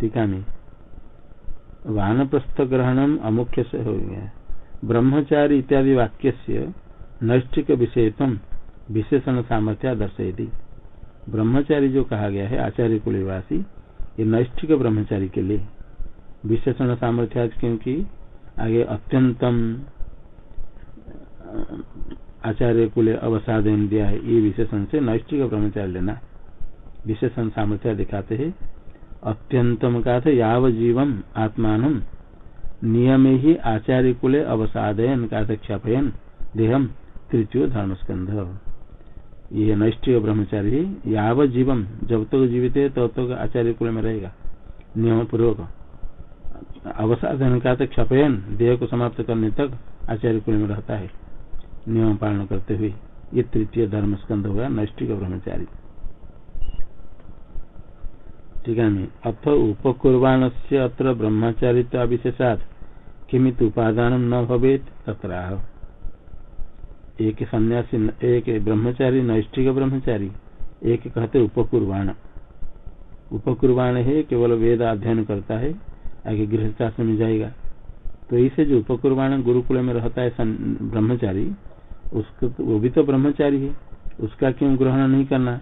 टीका में। वानप्रस्थ ग्रहणम अमुख्य से हो गया। ब्रह्मचारी इत्यादि वाक्य से नैष्ठिक विषयतम विशेषण सामर्थ्य दर्शयती। ब्रह्मचारी जो कहा गया है, आचार्य कुलवासी, ये नैष्ठिक ब्रह्मचारी के लिए विशेषण सामर्थ्य क्योंकि आगे अत्यंतम आचार्य कुल अवसाधन दिया है, ये विशेषण से नैष्ठिक ब्रह्मचारी लेना। विशेषण सामर्थ्य दिखाते हैं। अत्यंतम का थे, याव जीवम आत्मान नियम ही आचार्य कुले अवसादयन का क्षपयन, देहम तृतीय धर्म स्कंध ये नैष्ठिक ब्रह्मचारी, याव जीवम, जब तक तो जीवित है, तब तो तक तो आचार्य कुल में रहेगा। नियम पूर्वक अवसाधन का क्षपयन, देह को समाप्त करने तक आचार्य कुल में रहता है। नियम पालन करते हुए ये तृतीय धर्म स्कंध हुआ नैष्ठिक ब्रह्मचारी। ठीक है अथ उपकुर्बान से अत्र ब्रह्मचारित्व अविशेषात। किमित उपादान न भवेत तत्र एक सन्यासी एक ब्रह्मचारी, नैष्ठिक ब्रह्मचारी। एक कहते उपकुर्बाण उपकुर्बाण है, केवल वेद अध्ययन करता है, आगे गृहस्थाश्रम में जाएगा। तो इसे जो उपकुर्बाण गुरुकुल में रहता है ब्रह्मचारी उसको तो वो भी तो ब्रह्मचारी है। उसका क्यों ग्रहण नहीं करना?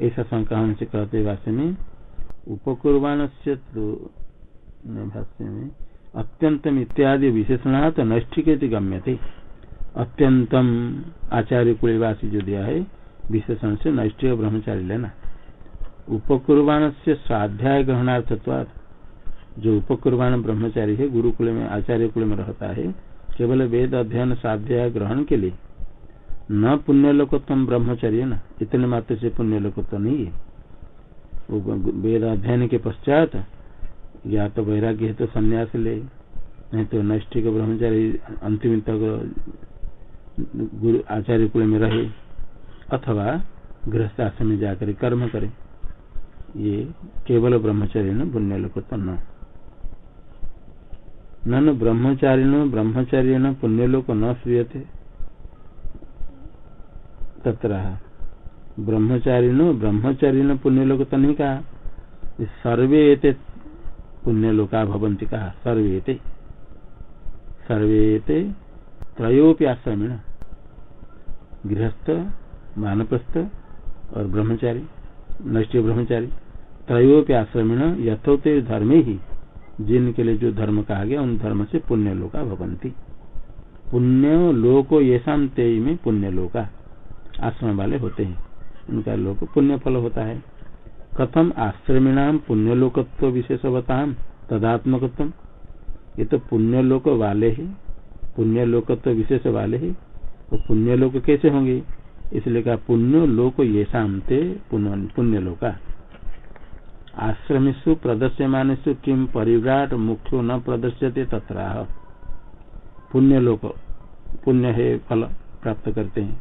ऐसा शंका हमसे कहते भाष्य में उपकुर्बाण से तो भाष्य में, अत्यंतम इत्यादि विशेषण तो नैष्ठिक गम्य थे अत्यंतम आचार्य कुलवासी जो दिया है, विशेषण से नैष्ठिक ब्रह्मचारी लेना। उपकुर्बान से स्वाध्याय ग्रहणार्थत्वाद जो उपकुर्बान ब्रह्मचारी है, गुरुकुल में आचार्य कुल में रहता है, केवल वेद अध्ययन स्वाध्याय ग्रहण के लिए। न पुण्य लोकोत्तम ब्रह्मचर्य न इतने मात्र से पुण्य लोकोत्तम नहीं है। वो वेद अध्ययन के पश्चात या तो वैराग्य है तो संन्यास ले, नहीं तो नैष्ठिक ब्रह्मचारी अंतिम तक गुरु आचार्य कुल में रहे, अथवा गृहस्थ आश्रम में जाकर कर्म करे। ये केवल ब्रह्मचारी न पुण्य लोकोत्तम न। ब्रह्मचारी न ब्रह्मचारी न पुण्यलोक न श्रूयते। तत्र ब्रह्मचारी नो ब्रह्मचारी न पुण्यलोक तो नहीं कहा। सर्वे एते पुण्यलोका भवंती कहा। सर्वे सर्वे त्रयोपि आश्रमीण। गृहस्थ, मानप्रस्थ और ब्रह्मचारी, नष्ट ब्रह्मचारी त्रयोपि आश्रमीण यथोते धर्म ही, जिनके लिए जो धर्म कहा गया, उन धर्म से पुण्य लोका भवंती पुण्य लोको ये शांत में पुण्य लोका आश्रम वाले होते हैं। उनका लोक पुण्य फल होता है। कथम आश्रमीणाम पुण्यलोकत्व विशेषवताम तदात्मकत्व ये तो पुण्यलोक वाले ही। पुण्यलोकत्व विशेष वाले ही। तो पुण्यलोक कैसे होंगे? इसलिए कहा पुण्य लोक ये शांते पुण्यलोका। आश्रमिशु प्रदर्श्यमानेशु किम परिव्राट मुख्यो न प्रदर्श्यते तथा पुण्यलोक, पुण्य है फल प्राप्त करते हैं।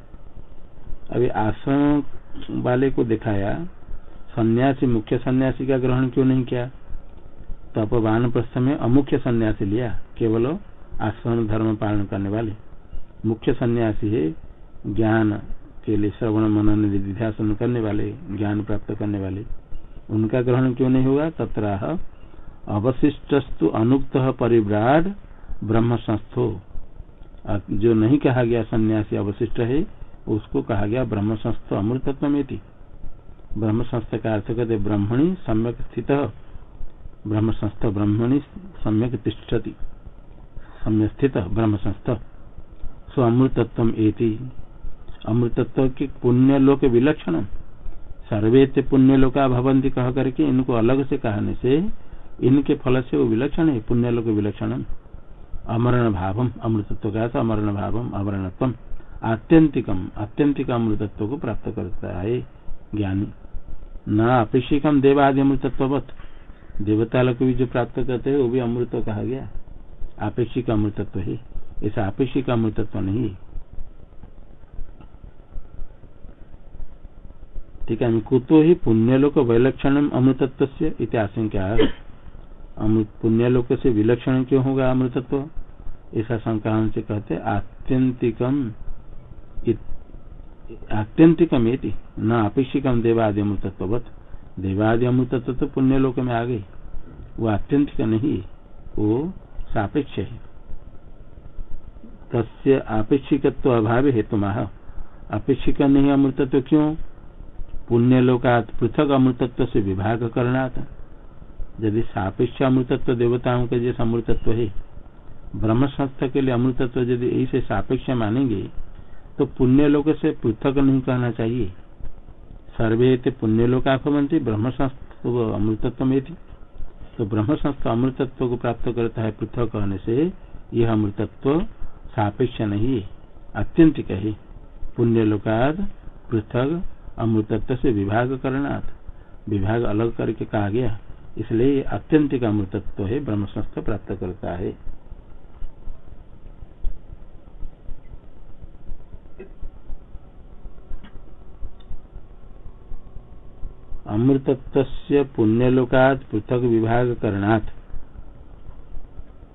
अभी आश्रम वाले को दिखाया, सन्यासी, मुख्य सन्यासी का ग्रहण क्यों नहीं किया? तप वान प्रस्थ में अमुख्य सन्यासी लिया, केवल आश्रम धर्म पालन करने वाले। मुख्य सन्यासी है, ज्ञान के लिए श्रवण, मनन, निधिध्यासन करने वाले, ज्ञान प्राप्त करने वाले। उनका ग्रहण क्यों नहीं हुआ? तत्राह, अवशिष्टस्तु अनुक्त परिव्राड ब्रह्म संस्थो जो नहीं कहा गया सन्यासी अवशिष्ट है उसको कहा गया ब्रह्म संस्थ अमृतत्व में ब्रह्म संस्थ का अर्थ कहते ब्रह्मणी, सम्यक स्थित। ब्रह्म संस्थ ब्रह्मणी, सम्यक तिष्ठति। सम्य स्थित ब्रह्म संस्थ सो अमृतत्व एति अमृतत्व के पुण्य लोक विलक्षण सर्वे पुण्य लोका भवंती कह करके इनको अलग से कहने से इनके फल से वो विलक्षण है पुण्य लोक विलक्षण अमरण भावम, अमृतत्व का अमरण भावम अमरणत्व आत्यंतिकम आत्यंतिक अमृतत्व को प्राप्त करता है ज्ञानी। न अपेक्षिकम देवादि अमृतत्व देवता लोग भी जो प्राप्त करते हैं वो भी अमृत कहा गया। आपेक्षिक अमृतत्व है। ऐसा आपेक्षिक अमृतत्व नहीं। ठीक है कुतो ही पुण्यलोक वैलक्षण अमृतत्व से आशंका पुण्यलोक से विलक्षण क्यों होगा अमृतत्व? ऐसा शंका से कहते आत्यंतिकम आत्यंतिकम न अपेक्षिकम देवादि अमृतत्वत देवादि अमृतत्व तो पुण्य लोक में आ गई वो आत्यंतिक नहीं, वो सापेक्ष है। तस्य आपेक्षिकत्व अभाव हेतु माह अपेक्षिक नहीं अमृतत्व क्यों? पुण्य लोकात पृथक अमृतत्व से विभाग करना था यदि सापेक्ष अमृतत्व देवताओं के जैसे अमृतत्व है ब्रह्म संस्था के लिए अमृतत्व यदि ऐसे सापेक्ष मानेंगे तो पुण्य लोक से पृथक नहीं कहना चाहिए। सर्वे थे पुण्य लोक आफमंत्री ब्रह्म संस्थ अमृतत्व में थी तो ब्रह्म संस्थ अमृतत्व को प्राप्त करता है पृथक कहने से, यह अमृतत्व सापेक्ष नहीं, अत्यंतिक है। पुण्य लोकाद पृथक अमृतत्व से विभाग करना विभाग अलग करके कहा गया। इसलिए अत्यंतिक अमृतत्व है ब्रह्म संस्थ प्राप्त करता है। अमृतत्व पुण्यलोकात पृथक विभाग करनाथ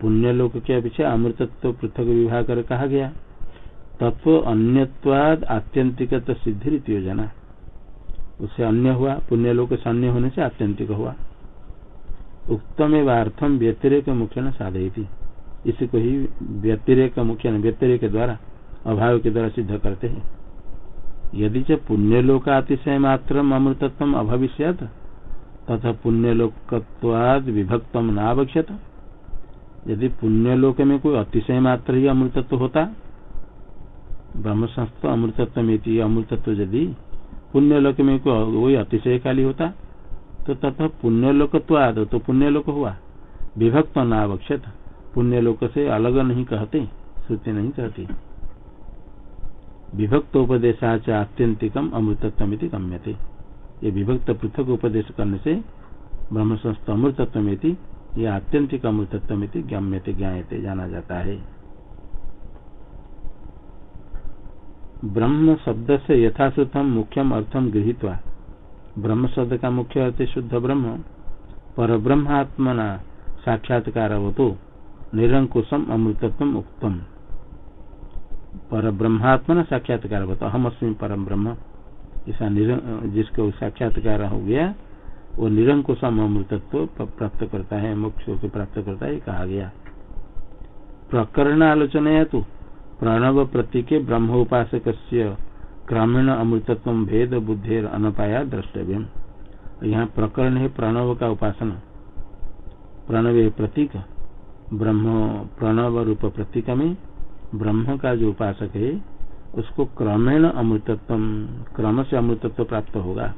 पुण्यलोक के अपेक्षा अमृतत्व पृथक विभाग कर कहा गया। तत्व अन्यवाद आत्यंतिक सिद्धि योजना। उससे अन्य हुआ, पुण्यलोक से अन्य होने से आत्यंतिक हुआ। उत्तम एवं व्यतिरेक मुख्य न साधे थी इसी को ही व्यतिरेक मुख्य व्यतिरेक द्वारा, अभाव के द्वारा सिद्ध करते हैं। यदि च पुण्यलोक अतिशय मात्र अमृतत्व अभविष्य तथा पुण्यलोकत्वाद विभक्तम नावक्ष्यत यदि पुण्यलोक में कोई अतिशय मात्र ही अमृतत्व होता ब्रह्म संस्थ अमृतत्व में अमृतत्व यदि पुण्यलोक में कोई अतिशय काली होता तो तथा पुण्यलोकत्वाद तो पुण्यलोक हुआ। विभक्त न नावक्षत पुण्यलोक से अलग नहीं कहते, श्रुति नहीं कहती। विभक्त उपदेशाच आत्यंतिकम अमृतत्व गम्यते। ये विभक्त पृथक उपदेश करने से ब्रह्म संस्थ अमृतत्व ये आत्यंतिक अमृतत्व गम्यते ज्ञाते जाना जाता है। ब्रह्म शब्द से यथाश्रुतम मुख्यम अर्थम गृहित ब्रह्म शब्द का मुख्य अर्थ शुद्ध ब्रह्म पर ब्रह्मात्मना साक्षात्कार हो तो निरंकुशम अमृतत्व उक्तम। पर ब्रह्मात्मा साक्षात्कार होता हम अस्मी परम ब्रह्म ऐसा जिसको साक्षात्कार हो गया, वो निरंकुश अमृतत्व प्राप्त करता है, मोक्ष को प्राप्त करता है कहा गया। प्रकरण आलोचना है तो प्रणव प्रतीक ब्रह्म उपासक क्रमेण अमृतत्व भेद बुद्धि अनपाया द्रष्टव्य यहाँ प्रकरण है प्रणव का उपासना। प्रणव प्रतीक, ब्रह्म, प्रणव रूप प्रतीक में ब्रह्म का जो उपासक है, उसको क्रमेण अमृतत्व क्रम से अमृतत्व प्राप्त होगा।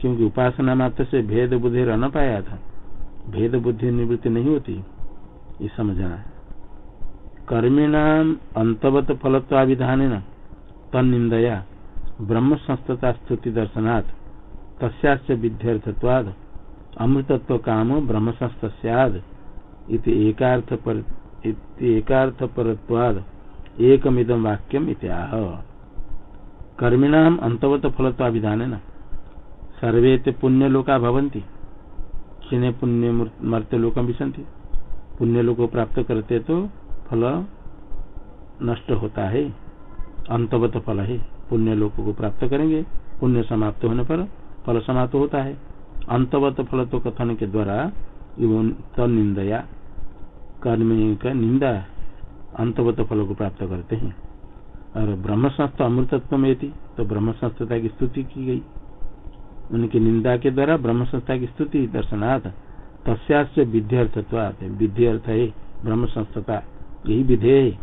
क्योंकि उपासना मात्र से भेद बुद्धि रह न पाया था। भेद बुद्धि निवृत्ति नहीं होती, ये समझना है। कर्मीणाम अंतवत फलत्वाभिधान तन निंदया ब्रह्म संस्थता स्तुति दर्शनाथ तस्याच विध्यर्थत्वाद, अमृतत्व काम ब्रह्म संस्थ एकार्थ पर एकार्थ परत्वाद वाक्यम इत्याह कर्मिणाम अंतवत फलत्वाभिधान न सर्वे पुण्य लोका भवंती पुण्य मर्त्य भी पुण्य लोक प्राप्त करते तो फल नष्ट होता है। अंतवत फल है। पुण्य लोक को प्राप्त करेंगे। पुण्य समाप्त होने पर फल समाप्त होता है। अंतवत फल तो कथन के द्वारा निंदया कर्म का निंदा अंतवत फल को प्राप्त करते हैं। और ब्रह्म संस्था अमृतत्व में थी तो ब्रह्म संस्थता की स्तुति की गई। उनकी निंदा के द्वारा ब्रह्म संस्था की स्तुति दर्शनाथ तस्याच विध्यर्थत्वात विधि अर्थ है ब्रह्म संस्थता यही विधेय है।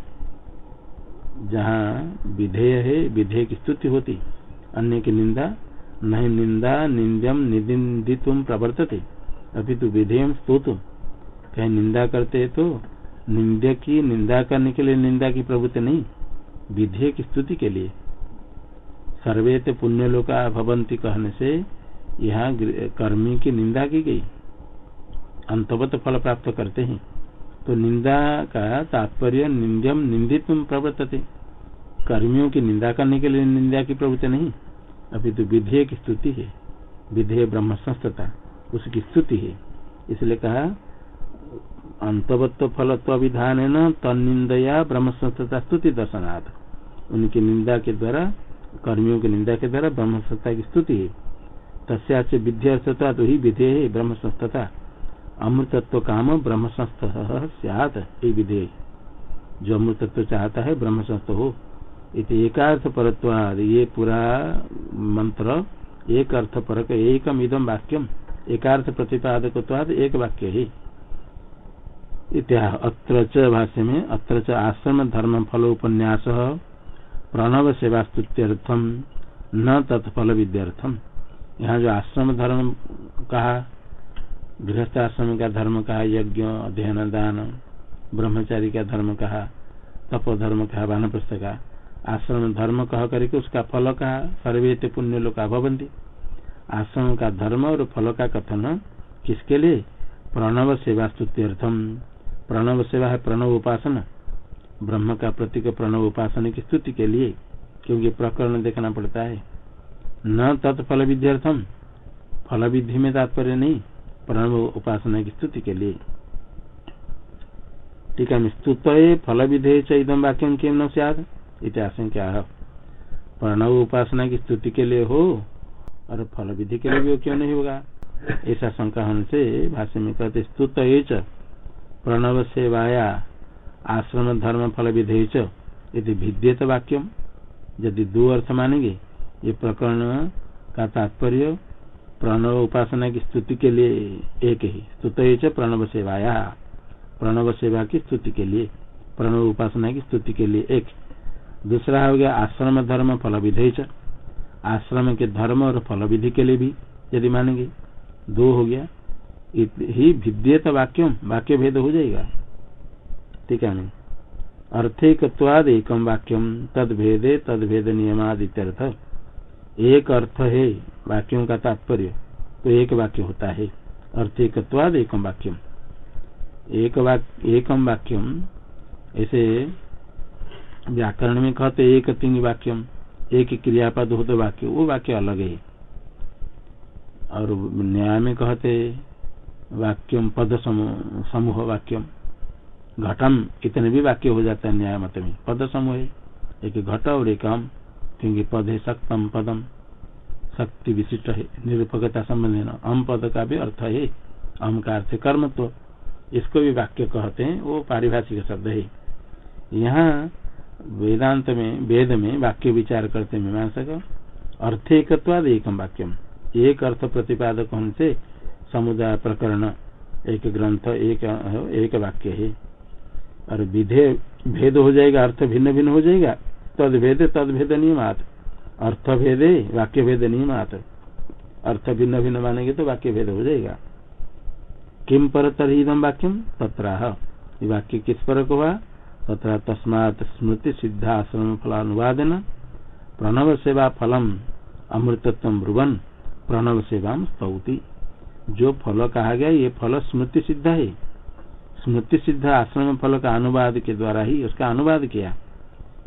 जहाँ विधेय है, विधेय की स्तुति होती। अन्य की निंदा नहीं निंदा निंदम निदिंदितुम प्रवर्तते। अभी तो विधेयम स्तोतुम कहीं, निंदा करते तो निंदा की, निंदा करने के लिए निंदा की प्रवृत्ति नहीं, विधेय की स्तुति के लिए। सर्वे तो पुण्य लोका भवंती कहने से यहाँ कर्मी की निंदा की गई। अंतवत फल प्राप्त करते हैं। तो निंदा का तात्पर्य निंदम निंदित प्रवर्तते। कर्मियों की निंदा करने के लिए निंदा की प्रवृत्ति नहीं। अभी तो विधेय की स्तुति है। विधेय ब्रह्म संस्थता उसकी स्तुति है। इसलिए कहा अंतवत्व फलत्व विधान है न? तनिंदया ब्रह्म संस्था स्तुति दर्शनाथ उनकी निंदा के द्वारा, कर्मियों की निंदा के द्वारा ब्रह्म संस्था की स्तुति है। तस्या विद्यार्थता तो ही विधेय है ब्रह्म संस्थता अमृतत्व काम ब्रह्म संस्थ सियात, ये विधेय जो अमृतत्व चाहता है ब्रह्म संस्थ हो। एकार्थ परत्वाद ये पूरा मंत्र, एक अर्थ परक एकम इदम वाक्यम। एकार्थ प्रतिपादक एक वाक्य है। अत्र च भाष्य में, अत्र च आश्रम धर्म फलोपन्यास प्रणव सेवा स्तुत्यर्थम न तत्फल विद्यार्थम यहाँ जो आश्रम धर्म कहा गृहस्थ आश्रम का धर्म कहा, यज्ञ अध्ययन दान ब्रह्मचारी का धर्म कहा तप धर्म कहा वानप्रस्थ का आश्रम धर्म कह करके उसका फल कहा सर्वे पुण्य लोग भवंती आश्रम का धर्म और फल का कथन किसके लिए? प्रणव सेवा स्तुत्यर्थम प्रणव सेवा है प्रणव उपासना ब्रह्म का प्रतीक प्रणव उपासना की स्तुति के लिए, क्योंकि प्रकरण देखना पड़ता है। न तत्फल विद्यार्थम फल विधि में तात्पर्य नहीं प्रणव उपासना की स्तुति के लिए। ठीक है स्तुत फल विधेय चम वाक्यम केम न सियाद इतिहास क्या प्रणव उपासना की स्तुति के लिए हो, और फल विधि के लिए भी क्यों नहीं होगा? ऐसा शंका होने से भाष्य में कहते स्तुत प्रणव सेवाया आश्रम धर्म फल विधेय यदि भिद्यत वाक्यम यदि दो अर्थ मानेंगे, ये प्रकरण का तात्पर्य प्रणव उपासना की स्तुति के लिए एक ही। स्तुत प्रणव सेवाया प्रणव सेवा की स्तुति के लिए, प्रणव उपासना की स्तुति के लिए एक। दूसरा हो गया आश्रम धर्म फल विधेय आश्रम के धर्म और फल विधि के लिए भी यदि मानेंगे, दो हो गया ही भिद्यत वाक्यम वाक्य भेद हो जाएगा ठीक है अर्थेकवाद एकम वाक्यम तद भेदे तद भेद नियमादित्यर्थ एक अर्थ है, वाक्यों का तात्पर्य तो एक वाक्य होता है। अर्थेकवाद एकम वाक्यम एक वाक्य एकम वाक्यम ऐसे व्याकरण में कहते एक तिंग वाक्यम एक क्रियापद हो तो वाक्य, वो वाक्य अलग है। और न्याय में कहते वाक्यम, पद समूह वाक्यम। घटम, इतने भी वाक्य हो जाता है न्याय मत में। पद समूह है। एक घट और एक अम क्योंकि पद है सक्तम पदम। शक्ति विशिष्ट है। निरूपकता संबंधी न। अम पद का भी अर्थ है। अम का अर्थ कर्म तो इसको भी वाक्य कहते हैं। वो पारिभाषिक शब्द है। यहाँ वेदांत में, वेद में वाक्य विचार करते मीमांसक। अर्थ एकत्वाद वाक्यम। एक अर्थ प्रतिपादक होने से समुदाय प्रकरण, एक ग्रंथ, एक एक वाक्य है। और विधे, भेद हो जाएगा, अर्थ भिन्न भिन्न हो जाएगा। तद भेद तद भेद नियमात। अर्थ भेदे वाक्य भेद नियमात। अर्थ भिन्न भिन्न मानेंगे तो वाक्य भेद हो जाएगा। किम पर तरीदम वाक्यम तत्राह। वाक्य किस पर हुआ? तथा तस्मात स्मृति सिद्धाश्रम फलानुवादन। प्रणव सेवा फलम, अमृतत्व ब्रुवन। प्रणव सेवा स्तौती। जो फल कहा गया, ये फल स्मृति सिद्ध है। स्मृति सिद्ध आश्रम फल का अनुवाद के द्वारा ही उसका अनुवाद किया।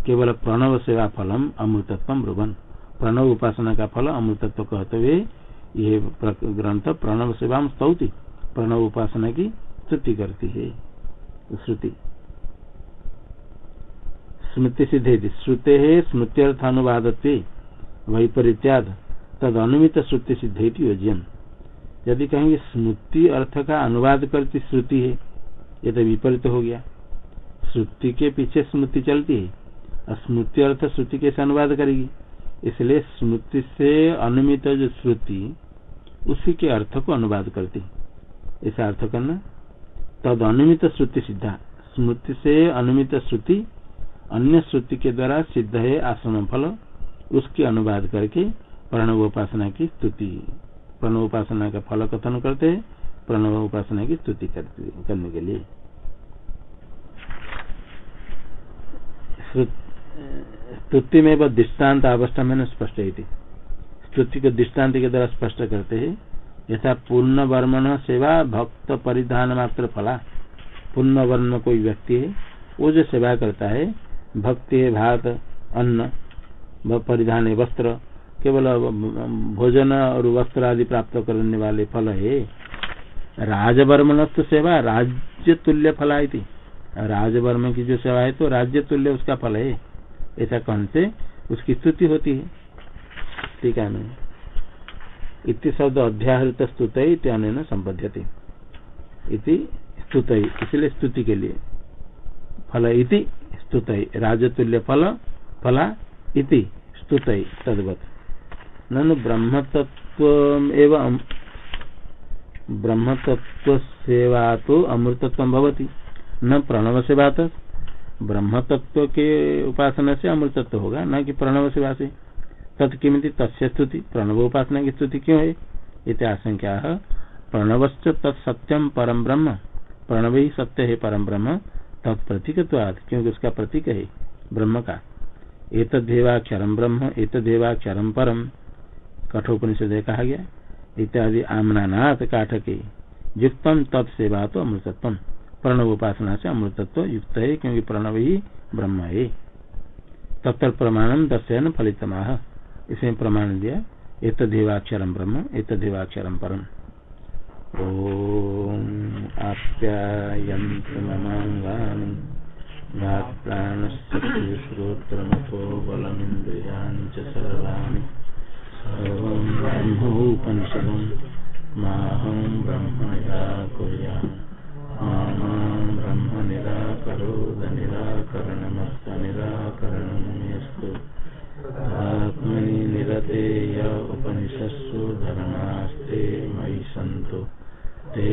केवल प्रणव सेवा फलम अमृतत्व ब्रुवन। प्रणव उपासना का फल अमृतत्व कहते हुए ये ग्रंथ प्रणव सेवा स्तौती, प्रणव उपासना की स्तुति करती है। श्रुति। स्मृति सिद्धे श्रुते है, स्मृत्यर्थ अनुवाद वैपरीत्याद तद अनुमित श्रुति सिद्धि योजन यदि कहेंगे स्मृति अर्थ का अनुवाद करती श्रुति है, ये तो विपरीत हो गया। श्रुति के पीछे स्मृति चलती है, और स्मृति अर्थ श्रुति कैसे अनुवाद करेगी। इसलिए स्मृति से अनुमित जो श्रुति, उसी के अर्थ को अनुवाद करती ऐसा अर्थ करना, तद अनुमित श्रुति सिद्धा। स्मृति से अनुमित श्रुति, अन्य श्रुति के द्वारा सिद्ध है आश्रम फल उसके अनुवाद करके प्रणव उपासना की स्तुति। प्रणव उपासना का फल कथन करते हैं प्रणव उपासना की स्तुति करने के लिए। स्तुति में वह दृष्टांत अवस्था में स्पष्ट स्तुति को दृष्टांत के द्वारा स्पष्ट करते हैं, यथा पूर्ण वर्मण सेवा भक्त परिधान मात्र फला। पूर्ण वर्ण कोई व्यक्ति है, वो जो सेवा करता है, भक्ति है भात, अन्न परिधान है वस्त्र केवल भोजन और वस्त्र आदि प्राप्त करने वाले फल है। राजवर्मनस्थ सेवा राज्य तुल्य फला राजवर्म की जो सेवा है तो राज्य तुल्य उसका फल है। ऐसा कहने से? उसकी स्तुति होती है। ठीक है मैं इति शब्द अध्याहृत स्तुत इतने संबध्यते। इति स्तुत, इसलिए स्तुति के लिए। फल इति स्तुत, राजतुल्य फल, फला इति स्तुत, तदवत। ननु एवं ब्रह्मतत्व सेवा तो अमृतत्व भवती। न प्रणव सेवा ब्रह्म तत्व के उपासना से अमृतत्व होगा, न कि प्रणव सेवा से तत्किमित तस्य स्तुति प्रणव उपासना की स्तुति क्यों है आशंका प्रणवश्च तत्सत्यम परम ब्रह्म। प्रणव ही सत्य है परम ब्रह्म। तत्प्रतीकवाद क्योंकि उसका प्रतीक है ब्रह्म का। एक देवाक्षरम ब्रह्म एक देवाक्षरम परम। कठोपनिषद कहा गया इत्यादि आमनानाथ काठ के युक्तम तत्सेवा तो अमृतत्व प्रणव उपासना से अमृतत्व युक्त है, क्योंकि प्रणव ही ब्रह्म है। तत्तर प्रमाणम दर्शन फलित इसमें प्रमाण दिया एक देवाक्षरम ब्रह्म एक देवाक्षरम परम। ओम आप्यायन्त च सर्वाणि। सर्वं ब्रह्मोपनिषदं माहं ब्रह्म निराकुर्या मा ब्रह्म निराकरोद निराकरणमस्तनिराकरणमस्तु आत्मनि निरते य उपनिषत्सु धर्मास्ते मयि सन्तु ते